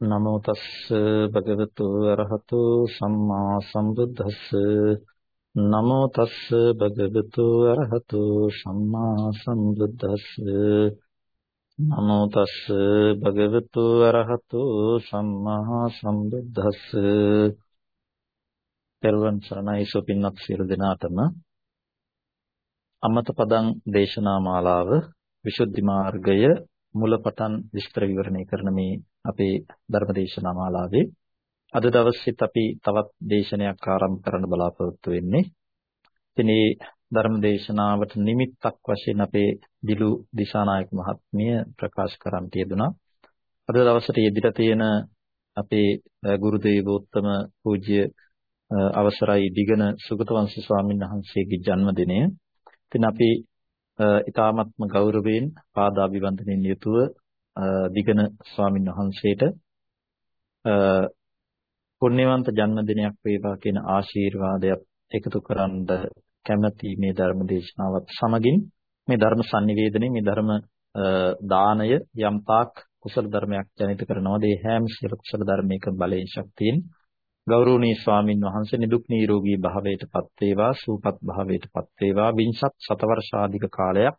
නමෝ තස්ස භගවතු අරහතු සම්මා සම්බුද්දස්ස. නමෝ තස්ස භගවතු අරහතු සම්මා සම්බුද්දස්ස. නමෝ තස්ස භගවතු අරහතු සම්මා සම්බුද්දස්ස. පෙරවන් සරණයි සුපින්වත් සියලු දෙනාටම. අමත පදං දේශනා මාලාව විසුද්ධි මාර්ගය මුලපටන් විස්තර විවරණය කරන මේ අපේ ධර්මදේශනා මාලාවේ අද දවසෙත් අපි තවත් දේශනයක් ආරම්භ කරන්න බලාපොරොත්තු වෙන්නේ. ඉතින් මේ ධර්මදේශනාවට නිමිත්තක් වශයෙන් අපේ දිලු දිසානායක මහත්මිය ප්‍රකාශ කරන් තියදුනා. අද දවසට යෙදිලා තියෙන අපේ ගුරු දේවෝත්තම පූජ්‍ය අවසරයි දිගන සුගතවංශ ස්වාමීන් වහන්සේගේ ජන්මදිනය. ඉතින් අපි ඊ타මත්ම ගෞරවයෙන් පාදාභිවන්දනයෙන් යුතුව දිගන ස්වාමින් වහන්සේට පුණ්‍යවන්ත ජන්මදිනයක් වේවා කියන ආශිර්වාදයක් එකතු කරන්න කැමැති මේ ධර්ම දේශනාවත් සමගින් මේ ධර්ම sannivedanaye මේ ධර්ම දානය යම් තාක් කුසල ධර්මයක් ජනිත කරනවාද? ඒ හැම සියලු කුසල ධර්මයක බලයෙන් ශක්තියෙන් ගෞරවනීය ස්වාමින් වහන්සේ නිදුක් නිරෝගී භාවයටපත් වේවා සූපත් භාවයටපත් වේවා. වින්සත් සතවර්ෂාධික කාලයක්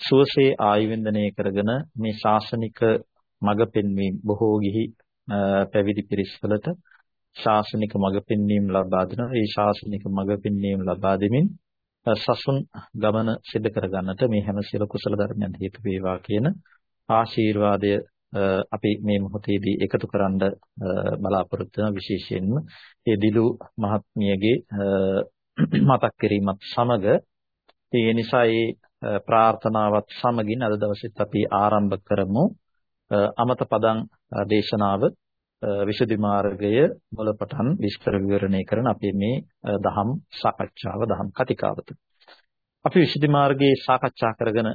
සුවසේ ආයුවින්දනය කරගෙන මේ ශාසනික මඟ පෙන්වීම බොහෝ ගිහි පැවිදි පිරිස් වලට ශාසනික මඟ පෙන්වීම ලබා දෙන ඒ ශාසනික මඟ පෙන්වීම ලබා දෙමින් සසුන් ගමන සිදු කර ගන්නට මේ හැම සියලු කුසල ධර්මයන් හේතු වේවා කියන ආශිර්වාදය අපි මේ මොහොතේදී එකතු කරන්න බලාපොරොත්තු වෙන විශේෂයෙන්ම ඒ දිලු මහත්මියගේ මතක් කිරීමත් සමග ඒ නිසා ඒ ප්‍රාර්ථනාවත් සමගින් අද දවසෙත් අපි ආරම්භ කරමු. අමත පදං දේශනාව විසුද්ධි මාර්ගය මුලපටන් විස්තර විවරණය කරන අපේ මේ දහම් සාකච්ඡාව දහම් කතිකාවත. අපි විසුද්ධි මාර්ගයේ සාකච්ඡා කරගෙන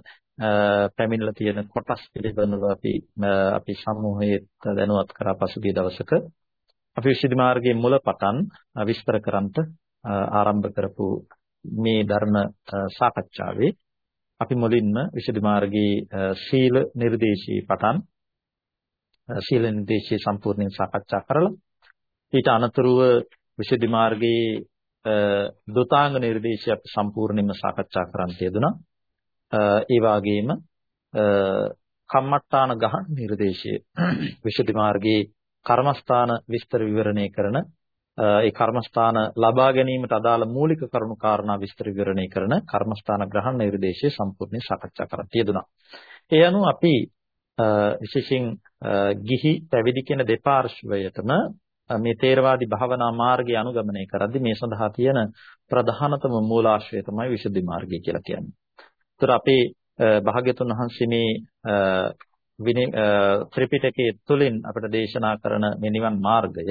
පැමිණලා තියෙන කොටස් පිළිබඳව අපි අපි සමූහයේ දැනුවත් කරා පසුගිය දවසක. අපි විසුද්ධි මාර්ගයේ මුලපටන් විස්තර කරන්නට ආරම්භ කරපු මේ ධර්ම සාකච්ඡාවේ අපි මුලින්ම විසුද්ධි මාර්ගයේ සීල නිර්දේශී පටන් සීල නිර්දේශී සම්පූර්ණයෙන් සාකච්ඡා කරලා ඊට අනතුරුව විසුද්ධි මාර්ගයේ දුතාංග නිර්දේශය අපි සම්පූර්ණයෙන්ම සාකච්ඡා කරන්න තියදුනා. ඒ වගේම කම්මට්ටාන ගහන නිර්දේශය විසුද්ධි මාර්ගයේ කර්මස්ථාන විස්තර විවරණය කරන ඒ කර්මස්ථාන ලබා ගැනීමට අදාළ මූලික කරුණු කාරණා විස්තර විවරණය කරන කර්මස්ථාන ග්‍රහණ නිර්දේශය සම්පූර්ණයෙන් සාකච්ඡා කරලා තියදුනා. ඒ අනුව අපි විශේෂයෙන් ගිහි පැවිදි කියන දෙපාර්ශ්වයටම මේ තේරවාදී භාවනා මාර්ගය අනුගමනය කරද්දී මේ සඳහා තියෙන ප්‍රධානතම මූලාශ්‍රය තමයි විසුද්ධි මාර්ගය කියලා කියන්නේ. ඒතර අපේ භාග්‍යතුන් වහන්සේ මේ විනය ත්‍රිපිටකයේ තුලින් අපට දේශනා කරන මේ නිවන් මාර්ගය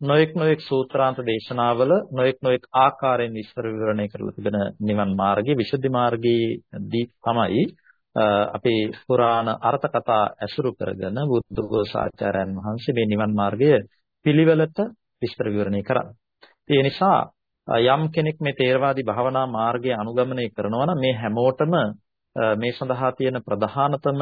නොඑක් නොඑක් සූත්‍රාන්ත දේශනාවල නොඑක් නොඑක් ආකාරයෙන් විස්තර විවරණය කරලා තිබෙන නිවන් මාර්ගයේ විසුද්ධි මාර්ගයේදී තමයි අපේ පුරාණ අර්ථ කතා ඇසුරු කරගෙන බුද්ධඝෝසාචාර්යයන් වහන්සේ මේ නිවන් මාර්ගය පිළිවෙලට විස්තර විවරණය කරන්නේ. ඒ නිසා යම් කෙනෙක් මේ තේරවාදී භාවනා මාර්ගය අනුගමනය කරනවා නම් මේ හැමෝටම මේ සඳහා තියෙන ප්‍රධානතම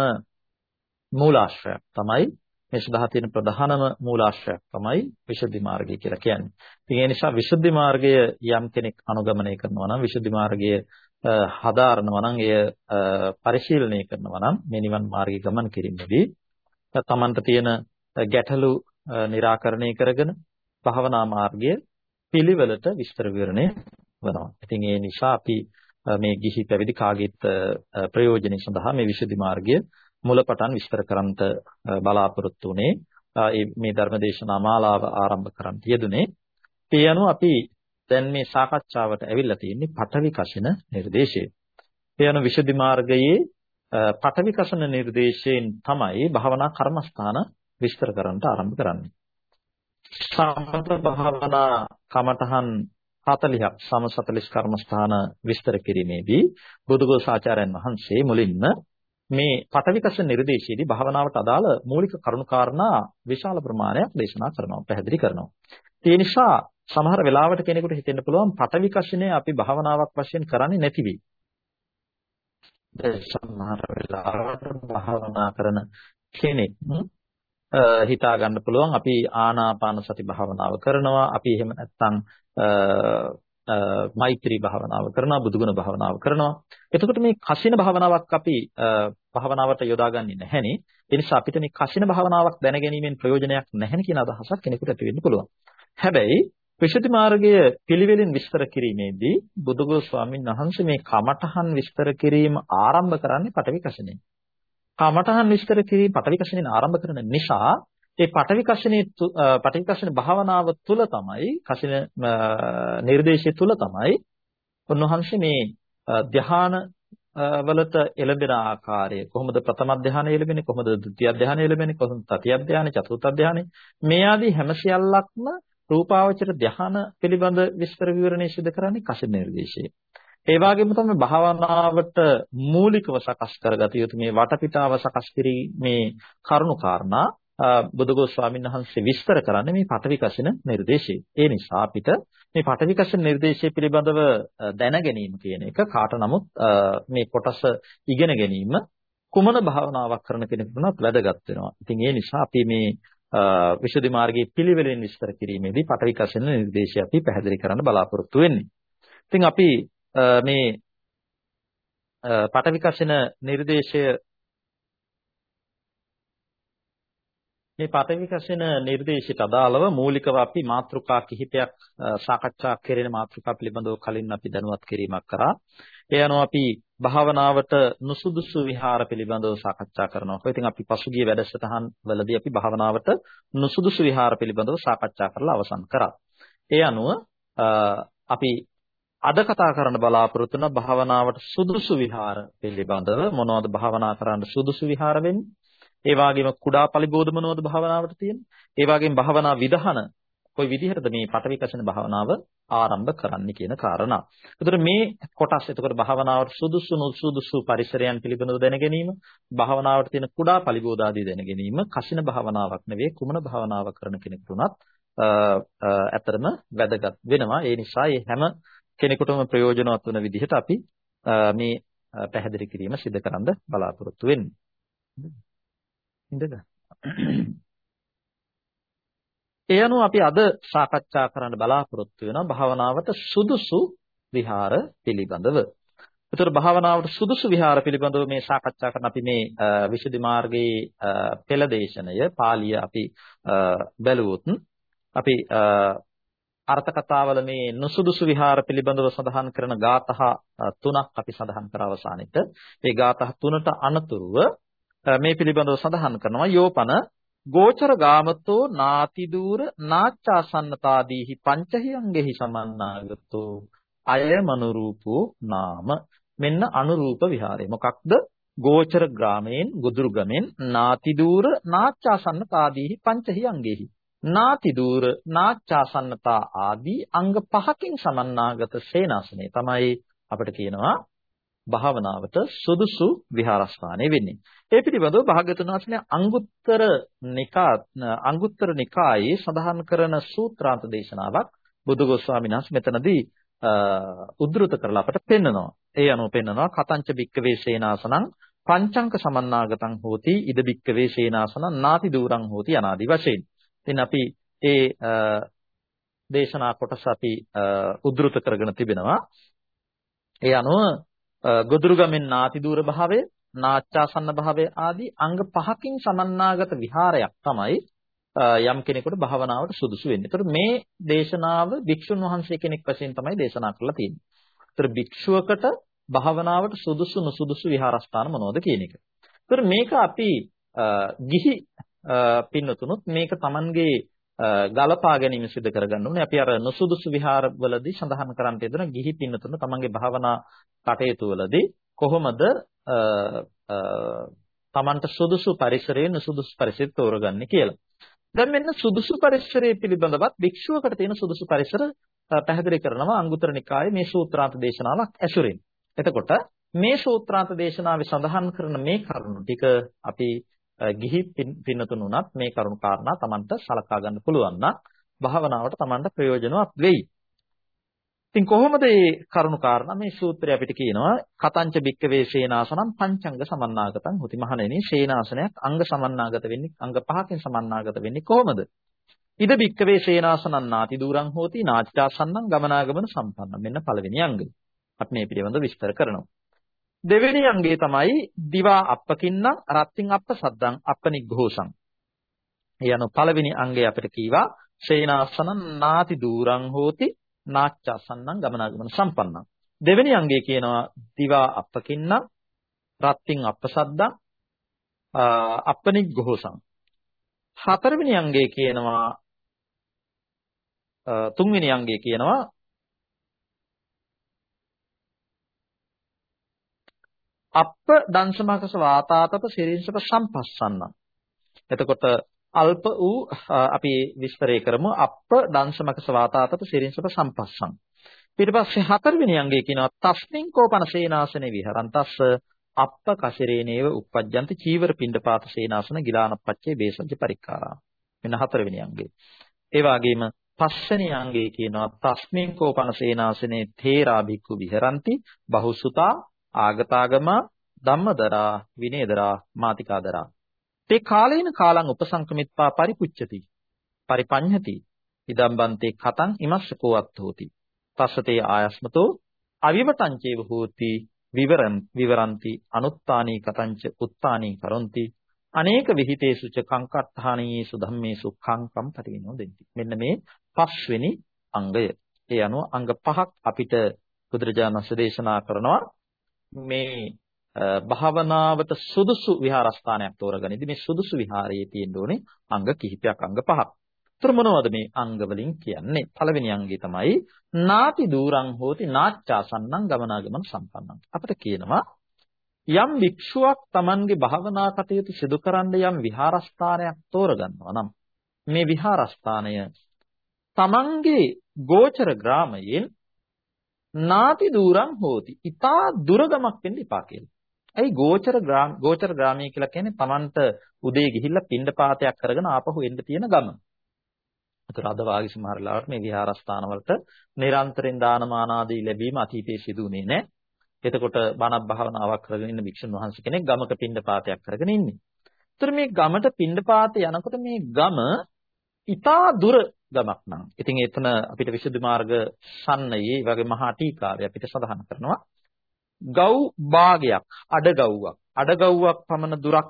මූලාශ්‍රයක් තමයි මේ සඳහා තියෙන ප්‍රධානම මූලාශ්‍රයක් තමයි විසුද්ධි මාර්ගය කියලා කියන්නේ. ඉතින් ඒ නිසා විසුද්ධි මාර්ගය යම් කෙනෙක් අනුගමනය කරනවා නම් විසුද්ධි මාර්ගය හදාරනවා නම් එය පරිශීලනය කරනවා නම් මේ නිවන් මාර්ගයේ ගමන් කිරීමේදී තමන්ට තියෙන ගැටලු निराකරණය කරගෙන භාවනා මාර්ගය පිළිවෙලට විස්තර විවරණය වෙනවා. ඉතින් ඒ නිසා අපි මේ ගිහි පැවිදි කාගෙත් ප්‍රයෝජනෙ සඳහා මේ විසුද්ධි මාර්ගය මුලපටන් විස්තර කරන්නට බලාපොරොත්තු වුණේ මේ ධර්මදේශනා මාලාව ආරම්භ කරන්න යෙදුනේ. ඒ අනුව අපි දැන් මේ සාකච්ඡාවට ඇවිල්ලා තියෙන්නේ පඨවි කසින නිර්දේශය. ඒ අනුව විසුද්ධි මාර්ගයේ පඨවි කසන නිර්දේශයෙන් තමයි භාවනා කර්මස්ථාන විස්තර කරන්නට ආරම්භ කරන්නේ. සමත භාවනා කමඨහන් 40ක් සම 40 කර්මස්ථාන විස්තර කිරීමේදී බුදුගෝස ආචාර්යයන් වහන්සේ මුලින්ම මේ පටවිකස නිර්දේශයේදී භාවනාවට අදාළ මූලික කරුණු කාරණා විශාල ප්‍රමාණයක් දේශනා කරනවා පැහැදිලි කරනවා. ඒ නිසා සමහර වෙලාවට කෙනෙකුට හිතෙන්න පුළුවන් පටවිකෂණය අපි භාවනාවක් වශයෙන් කරන්නේ නැති වෙයි. සමහර වෙලාවට භාවනා කරන කෙනෙක් හිතා ගන්න පුළුවන් අපි ආනාපාන සති භාවනාව කරනවා අපි එහෙම නැත්නම් මෛත්‍රී භාවනාව කරනවා බුදුගුණ භාවනාව කරනවා. එතකොට මේ කසින භාවනාවක් අපි භාවනාවට යොදාගන්නේ නැහෙනේ. ඒ නිසා අපිට මේ කසින භාවනාවක් දැනගැනීමෙන් ප්‍රයෝජනයක් නැහැ කියන අදහසක් කෙනෙකුට ඇති වෙන්න පුළුවන්. හැබැයි විශුද්ධි මාර්ගය පිළිවෙලින් විස්තර කිරීමේදී බුදුගුරු ස්වාමීන් වහන්සේ මේ කමඨහන් විස්තර කිරීම ආරම්භ කරන්නේ පටවි කසිනේ. කමඨහන් විස්තර කිරීම පටවි කසිනෙන් ආරම්භ කරන නිසා ඒ පටවි කසිනේ පටවි කසින භාවනාව තුළ තමයි කසින නිර්දේශය තුළ තමයි උන්වහන්සේ මේ ධ්‍යාන වලට එළඹෙන ආකාරය කොහොමද ප්‍රථම ධ්‍යානය එළඹෙන්නේ කොහොමද ද්විතිය ධ්‍යානය එළඹෙන්නේ කොහොමද තතිය ධ්‍යානය චතුර්ථ ධ්‍යානය? මේ ආදී හැම සියල්ලක්ම රූපාවචර ධ්‍යාන පිළිබඳ විස්තර විවරණය සිදු කරන්නේ කසින නිර්දේශයේ. ඒ වගේම තමයි භාවනාවට මූලිකව සකස් කරගත යුතු මේ වටපිටාව සකස් කිරීමේ කරුණු කාරණා බුදුගෝ ස්වාමීන් වහන්සේ විස්තර කරන්නේ මේ පටවිකසන නිර්දේශය. ඒ නිසා අපිට මේ පටවිකසන නිර්දේශය පිළිබඳව දැන ගැනීම කියන එක කාට නමුත් මේ කොටස ඉගෙන ගැනීම කුමන භාවනාවක් කරන කෙනෙකුට වැදගත් වෙනවා. ඉතින් ඒ නිසා අපි මේ විශේෂ මාර්ගයේ පිළිවෙලින් විස්තර කිරීමේදී පටවිකසන නිර්දේශය අපි පැහැදිලි කරන්න බලාපොරොත්තු වෙන්නේ. ඉතින් අපි මේ පටවිකසන නිර්දේශය මේ පටවිකසන නිර්දේශයට අදාළව මූලිකව අපි මාතෘකා කිහිපයක් සාකච්ඡා කෙරෙන මාතෘකා පිළිබඳව කලින් අපි දැනුවත් කිරීමක් කරා. ඒ අනුව අපි භාවනාවට නුසුදුසු විහාර පිළිබඳව සාකච්ඡා කරනවා. ඉතින් අපි පසුගිය වැඩසටහන් වලදී අපි භාවනාවට නුසුදුසු විහාර පිළිබඳව සාකච්ඡා කරලා අවසන් කරා. ඒ අනුව අපි අද කතා කරන්න බලාපොරොත්තු වෙන භාවනාවට සුදුසු විහාර පිළිබඳව මොනවද භාවනා කරන්න සුදුසු විහාර වෙන්නේ? ඒ වගේම කුඩා පරිබෝධ මොනවද භාවනාවට තියෙන්නේ? ඒ වගේම භාවනා විධාන කොයි විදිහටද මේ පටවිකසන භාවනාව ආරම්භ කරන්න කියන කාරණා. එතකොට මේ කොටස් එතකොට භාවනාවට සුදුසු නුසුදුසු පරිසරයන් පිළිබඳව දැන ගැනීම, භාවනාවට තියෙන කුඩා පරිබෝධ ආදී දැන ගැනීම කසින භාවනාවක් නෙවෙයි කුමන භාවනාවක් කරන කෙනෙකුට උනත් ඇතරම වැදගත් වෙනවා. ඒ නිසා මේ හැම කෙනෙකුටම ප්‍රයෝජනවත් වන විදිහට අපි මේ පැහැදිලි කිරීම සිදු කරන්න බලාපොරොත්තු වෙන්නේ. ඉඳග. ඒ අනුව අපි අද සාකච්ඡා කරන්න බලාපොරොත්තු වෙන භාවනාවට සුදුසු විහාර පිළිබඳව. ඒතර භාවනාවට සුදුසු විහාර පිළිබඳව මේ සාකච්ඡා කරන අපි මේ විසුද්ධි මාර්ගයේ පෙළ දේශනය පාළිය අපි බැලුවොත් අපි අර්ථ කතාවල මේ නුසුදුසු විහාර පිළිබඳව සඳහන් කරන ගාතහ තුනක් අපි සඳහන් කර අවසානෙට ඒ ගාතහ තුනට අනතුරුව මේ පිළිබඳව සඳහන් කරනවා. යෝපන ගෝචර ගාමතෝ නාති දූර නාච්ඡාසන්නතාදීහි පංචහියංගෙහි සමන්නාගතෝ අයමනුරූපෝ නාම. මෙන්න අනුරූප විහාරය. මොකක්ද? ගෝචර ග්‍රාමයෙන් ගුදුරු ගමෙන් නාති දූර නාච්ඡාසන්නතාදීහි පංචහියංගෙහි. නාති දූර නාච්ඡාසන්නතා ආදී අංග පහකින් සමන්නාගත සේනාසනේ තමයි අපිට කියනවා භාවනාවට සුදුසු විහාරස්ථානය වෙන්නේ. ඒ පිළිබඳව භාග්‍යතුන් වහන්සේ අංගුත්තර නිකා අංගුත්තර නිකායේ සඳහන් කරන සූත්‍රාන්ත දේශනාවක් බුදුගොස්වාමීන් වහන්සේ මෙතනදී උද්දෘත කරලා අපට පෙන්නනවා. ඒ අනුව පෙන්නනවා කතංච බික්කවේ සේනාසනං පංචංක සමන්නාගතං හෝති ඉද බික්කවේ සේනාසනං නාති දූරං හෝති අනාදි වශයෙන්. ඉතින් අපි ඒ දේශනා කොටස අපි උද්දෘත කරගෙන තිබෙනවා. ඒ අනුව ගොදුරුගමෙන් නාති දූර භාවය, නාච්ඡාසන්න භාවය ආදී අංග පහකින් සමන්නාගත විහාරයක් තමයි යම් කෙනෙකුට භාවනාවට සුදුසු වෙන්නේ. ඒතර මේ දේශනාව භික්ෂුන් වහන්සේ කෙනෙක් වශයෙන් තමයි දේශනා කරලා තියෙන්නේ. ඒතර භික්ෂුවකට භාවනාවට සුදුසු නුසුදුසු විහාරස්ථාන මොනවද කියන එක. ඒතර මේක අපි ගිහි පින්නතුනුත් මේක Tamanගේ ගලපා ගැනීම සිදු කරගන්න ඕනේ. අපි අර නුසුදුසු විහාරවලදී සඳහන් කරන්න තියෙන ගිහි පින්නතුන තමන්ගේ භාවනා කටයුතු වලදී කොහොමද තමන්ට සුදුසු පරිසරයේ නුසුදුසු පරිසරය තෝරගන්නේ කියලා. දැන් මෙන්න සුදුසු පරිසරය පිළිබඳවත් භික්ෂුවකට තියෙන සුදුසු පරිසර පැහැදිලි කරනවා අංගුත්තර නිකායේ මේ සූත්‍රාන්ත දේශනාවක් ඇසුරින්. එතකොට මේ සූත්‍රාන්ත දේශනාවේ සඳහන් කරන මේ කරුණු ටික අපි ගිහි පින්නතුන් උනත් මේ කරුණු කාරණා Tamanට සලකා ගන්න පුළුවන් නම් භාවනාවට Tamanට ප්‍රයෝජනවත් වෙයි. ඉතින් කොහොමද මේ කරුණු කාරණා මේ සූත්‍රය අපිට කියනවා කතංච බික්කවේ සේනාසනම් පංචංග සමන්නාගතං හොති මහණෙනි සේනාසනයක් අංග සමන්නාගත වෙන්නේ අංග පහකින් සමන්නාගත වෙන්නේ කොහොමද? ඉද බික්කවේ සේනාසනං නාති දූරං හෝති නාචාසන්නං ගමනාගමන සම්පන්න. මෙන්න පළවෙනි අංගය. අපි මේ පිළිබඳව විස්තර කරනවා. දෙවෙනි අංගය තමයි දිවා අප්පකින්නම් රත්ත්‍ින් අප්ප සද්දං අප්පනිග්ඝෝසං. ඒ අනුව පළවෙනි අංගය අපිට කීවා සේනාසනං නාති දූරං හෝති නාච්චාසන්නං ගමනාගමන සම්පන්නං. දෙවෙනි අංගය කියනවා දිවා අප්පකින්නම් රත්ත්‍ින් අප්ප සද්දං අප්පනිග්ඝෝසං. හතරවෙනි අංගය කියනවා තුන්වෙනි අංගය කියනවා අප්ප දංශමකස වාතාතප සිරින්සප සම්පස්සන්න. එතකොට අල්ප වූ අපි විස්තරය කරමු අප්ප දංශමකස වාතාතප සිරින්සප සම්පස්සන්. ඊට පස්සේ හතරවෙනි අංගය කියනවා තස්මින් කෝපන සේනාසනේ විහරන්තස්ස අප්ප කසිරේනේව uppajjanti චීවර පිණ්ඩපාත සේනාසන ගිලානප්පච්චේ බේසජ්ජ පරික්කාරා. මෙන්න හතරවෙනි අංගය. ඒ වගේම පස්වෙනි අංගය කියනවා තස්මින් කෝපන සේනාසනේ තේරා භික්ඛු විහරಂತಿ බහුසුතා ආගතාගම ධම්මදරා විනේදරා මාතිකාදරා තේ කාලේන කාලං උපසංකමිත්වා පරිපුච්ඡති. පරිපඤ්ඤති. ඉදම්බන්තේ කතං ඉමස්සකෝ අත්ථෝති තස්සතේ ආයස්මතෝ අවිවටංචේව හෝති. විවරම් විවරಂತಿ අනුත්තානී කතංච උත්තානී කරොಂತಿ අනේක විහිතේසු ච කංකට්ඨානීයේසු ධම්මේසු කංකම් පටිවිනෝ දෙන්ති. මෙන්න මේ පස්වෙනි අංගය. ඒ අනුව අංග පහක් අපිට බුදුරජාණන් වහන්සේ දේශනා කරනවා. මේ භාවනාවට සුදුසු විහාරස්ථානයක් තෝරගනිද්දී මේ සුදුසු විහාරයේ තියෙන්න ඕනේ අංග කිහිපයක් අංග පහක්. ඒතර මොනවද මේ අංග වලින් කියන්නේ? පළවෙනි අංගය තමයි නාති දූරං හෝති නාච්චාසන්නං ගමනාගමන සම්පන්නං. අපිට කියනවා යම් භික්ෂුවක් Tamanගේ භාවනා කටයුතු සිදු කරන්න යම් විහාරස්ථානයක් තෝරගන්නවා නම් මේ විහාරස්ථානය Tamanගේ ගෝචර ග්‍රාමයෙන් නාති දූරං හෝති. ඊතා දුරගමක් වෙන්න එපා කියලා. ඇයි ගෝචර ග්‍රාම ගෝචර ග්‍රාමය කියලා කියන්නේ Tamanට උදේ ගිහිල්ලා පින්ඩ පාතයක් කරගෙන ආපහු එන්න තියෙන ගම. ඒතර අද වාගේ සමහර ලාවට මේ විහාරස්ථාන වලට නිරන්තරයෙන් දානමාන ආදී ලැබීම අතීතයේ සිදුුනේ නැහැ. එතකොට බණක් භාවනාවක් කරගෙන ඉන්න වික්ෂුන් වහන්සේ කෙනෙක් ගමක පින්ඩ පාතයක් කරගෙන ඉන්නේ. ඒතර මේ ගමට පින්ඩ පාතේ යනකොට මේ ගම ඊතා දුර ගමක් නම්. ඉතින් එතන අපිට විසුද්ධි මාර්ග සන්නයේ වගේ මහා ටීකාවේ අපිට සඳහන් කරනවා ගව් භාගයක් අඩගව්වක් අඩගව්වක් පමණ දුරක්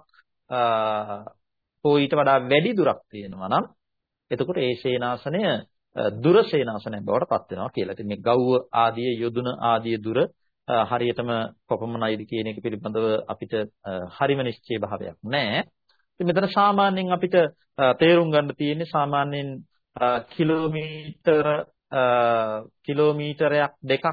හෝ ඊට වඩා වැඩි දුරක් තියෙනවා නම් එතකොට ඒ සේනාසනය දුර සේනාසනයක් බවට පත් වෙනවා කියලා. ඉතින් මේ ගව්ව ආදී යොදුන ආදී දුර හරියටම කොපමණයිද කියන එක පිළිබඳව අපිට හරිම නිශ්චය භාවයක් නැහැ. ඉතින් මෙතන සාමාන්‍යයෙන් අපිට තේරුම් ගන්න තියෙන්නේ සාමාන්‍යයෙන් කිලෝමීටර කිලෝමීටරයක් දෙකක්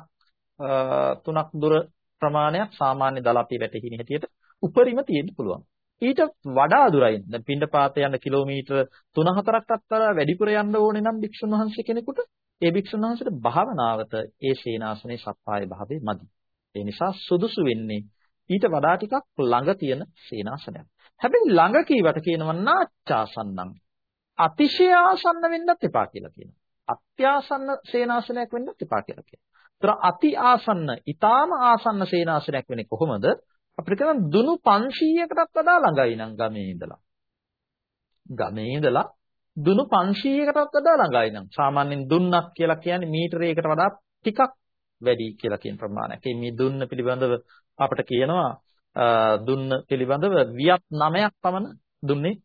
තුනක් දුර ප්‍රමාණයක් සාමාන්‍ය දලපේ වැටෙහිණ හැටියට උපරිම තියෙන්න පුළුවන්. ඊට වඩා දුරයි. දැන් පින්ඩපාත යන කිලෝමීටර 3-4ක්ටත් වඩා වැඩිපුර යන්න ඕනේ නම් භික්ෂුන් වහන්සේ කෙනෙකුට ඒ භික්ෂුන් වහන්සේට භාවනාවට ඒ සේනාසනේ සප්පාය භාවයේ මදි. ඒ නිසා සුදුසු වෙන්නේ ඊට වඩා ටිකක් ළඟ තියෙන සේනාසනයක්. හැබැයි ළඟ කීවට කියනවා නාච්චාසන්නම්. අතිශය ආසන්න වෙන්නත් එපා කියලා කියනවා. අත්‍යාසන්න සේනාසනයක් වෙන්නත් එපා කියලා කියනවා. ඒතර අති ආසන්න, ඊටාම ආසන්න සේනාසනයක් වෙන්නේ කොහොමද? අපිට කියන දුනු 500කටත් වඩා ළඟයි නම් ගමේ ඉඳලා. ගමේ ඉඳලා දුනු 500කටත් වඩා ළඟයි නම් සාමාන්‍යයෙන් දුන්නක් කියලා කියන්නේ මීටරයකට වඩා ටිකක් වැඩි කියලා කියන ප්‍රමාණයක්. මේ දුන්න පිළිබඳව අපිට කියනවා දුන්න පිළිබඳව වියත් 9ක් පමණ දුන්නේ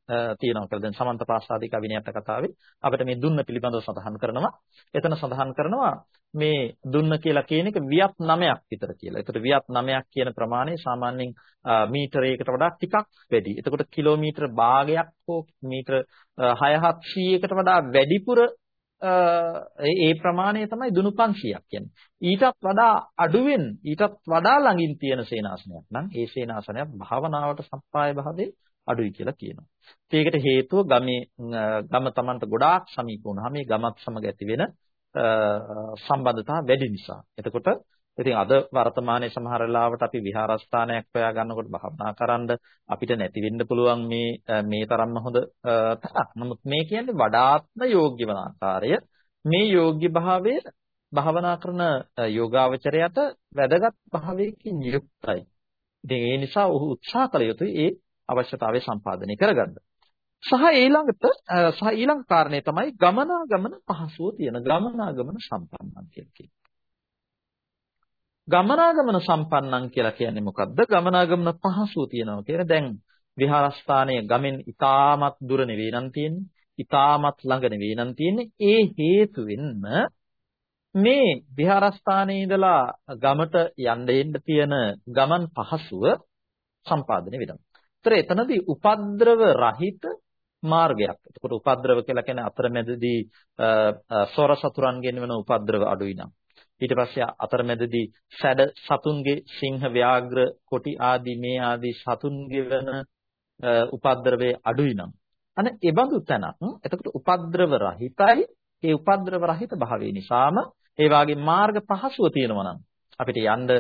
තියෙනවා කියලා. දැන් සමන්ත පාස්සාදික විනයත් කතාවේ අපිට මේ දුන්න පිළිබඳව සඳහන් කරනවා. එතන සඳහන් කරනවා මේ දුන්න කියලා කියන එක වියත් 9ක් විතර කියලා. ඒතර වියත් 9ක් කියන ප්‍රමාණය සාමාන්‍යයෙන් මීටරයකට වඩා ටිකක් වැඩි. එතකොට කිලෝමීටර භාගයක් හෝ මීටර 6-700කට වඩා වැඩිපුර ඒ ප්‍රමාණය තමයි දුනු 500ක් කියන්නේ. ඊටත් වඩා අඩුවෙන් ඊටත් වඩා ළඟින් තියෙන සේනාසනයක් නම් ඒ සේනාසනයක් භාවනාවට සම්පාය භාවයේ අඩුයි කියලා කියනවා. ඒකට හේතුව ගමේ ගම Tamanට ගොඩාක් සමීප වුණාම මේ ගමත් සමග ඇති වෙන සම්බන්ධතාව වැඩි නිසා. එතකොට ඉතින් අද වර්තමානයේ සමහර වෙලාවට අපි විහාරස්ථානයක් හොයා ගන්නකොට භාවනා කරන්න අපිට නැති වෙන්න පුළුවන් මේ මේ තරම්ම හොඳ තරක්. නමුත් මේ කියන්නේ වඩාත්ම යෝග්‍ය වන ආකාරය. මේ යෝග්‍ය භාවය භාවනා කරන යෝගාවචරයට වැදගත් භාවයකින් යුක්තයි. ඉතින් ඒ නිසා ඔහු උත්සාහ කළ යුතුයි ඒ අවශ්‍යතාවය සම්පාදනය කරගන්න. සහ ඊළඟට සහ ඊළඟ කාරණේ තමයි ගමනාගමන පහසුව තියෙන ගමනාගමන සම්පන්නන් කියලා කියන්නේ. ගමනාගමන සම්පන්නන් කියලා කියන්නේ මොකද්ද? ගමනාගමන පහසුව තියෙනවා කියන දැන් විහාරස්ථානයේ ගමෙන් ඉතාමත් දුර නෙවෙයි නම් තියෙන්නේ. ඉතාමත් ළඟ නෙවෙයි නම් තියෙන්නේ. ඒ හේතුවෙන්ම මේ විහාරස්ථානයේ ඉඳලා ගමට යන්න එන්න තියෙන ගමන් පහසුව සම්පාදනය වෙනවා. ඒතර එතනදී උපද්‍රව රහිත මාර්ගයක්. එතකොට උපද්‍රව කියලා කියන්නේ අතරමැදදී සොර සතුරන්ගෙන් වෙන උපද්‍රව අඩුයි නම්. ඊට පස්සේ අතරමැදදී සැඩ සතුන්ගේ සිංහ ව්‍යාග්‍ර කොටි ආදී මේ ආදී සතුන්ගේ වෙන උපද්‍රවේ අඩුයි නම්. අන ඒ බඳු තැනක්. එතකොට උපද්‍රව රහිතයි. ඒ උපද්‍රව රහිත භාවය නිසාම ඒ වාගේ මාර්ග පහසුව තියෙනවා නම් අපිට යන්න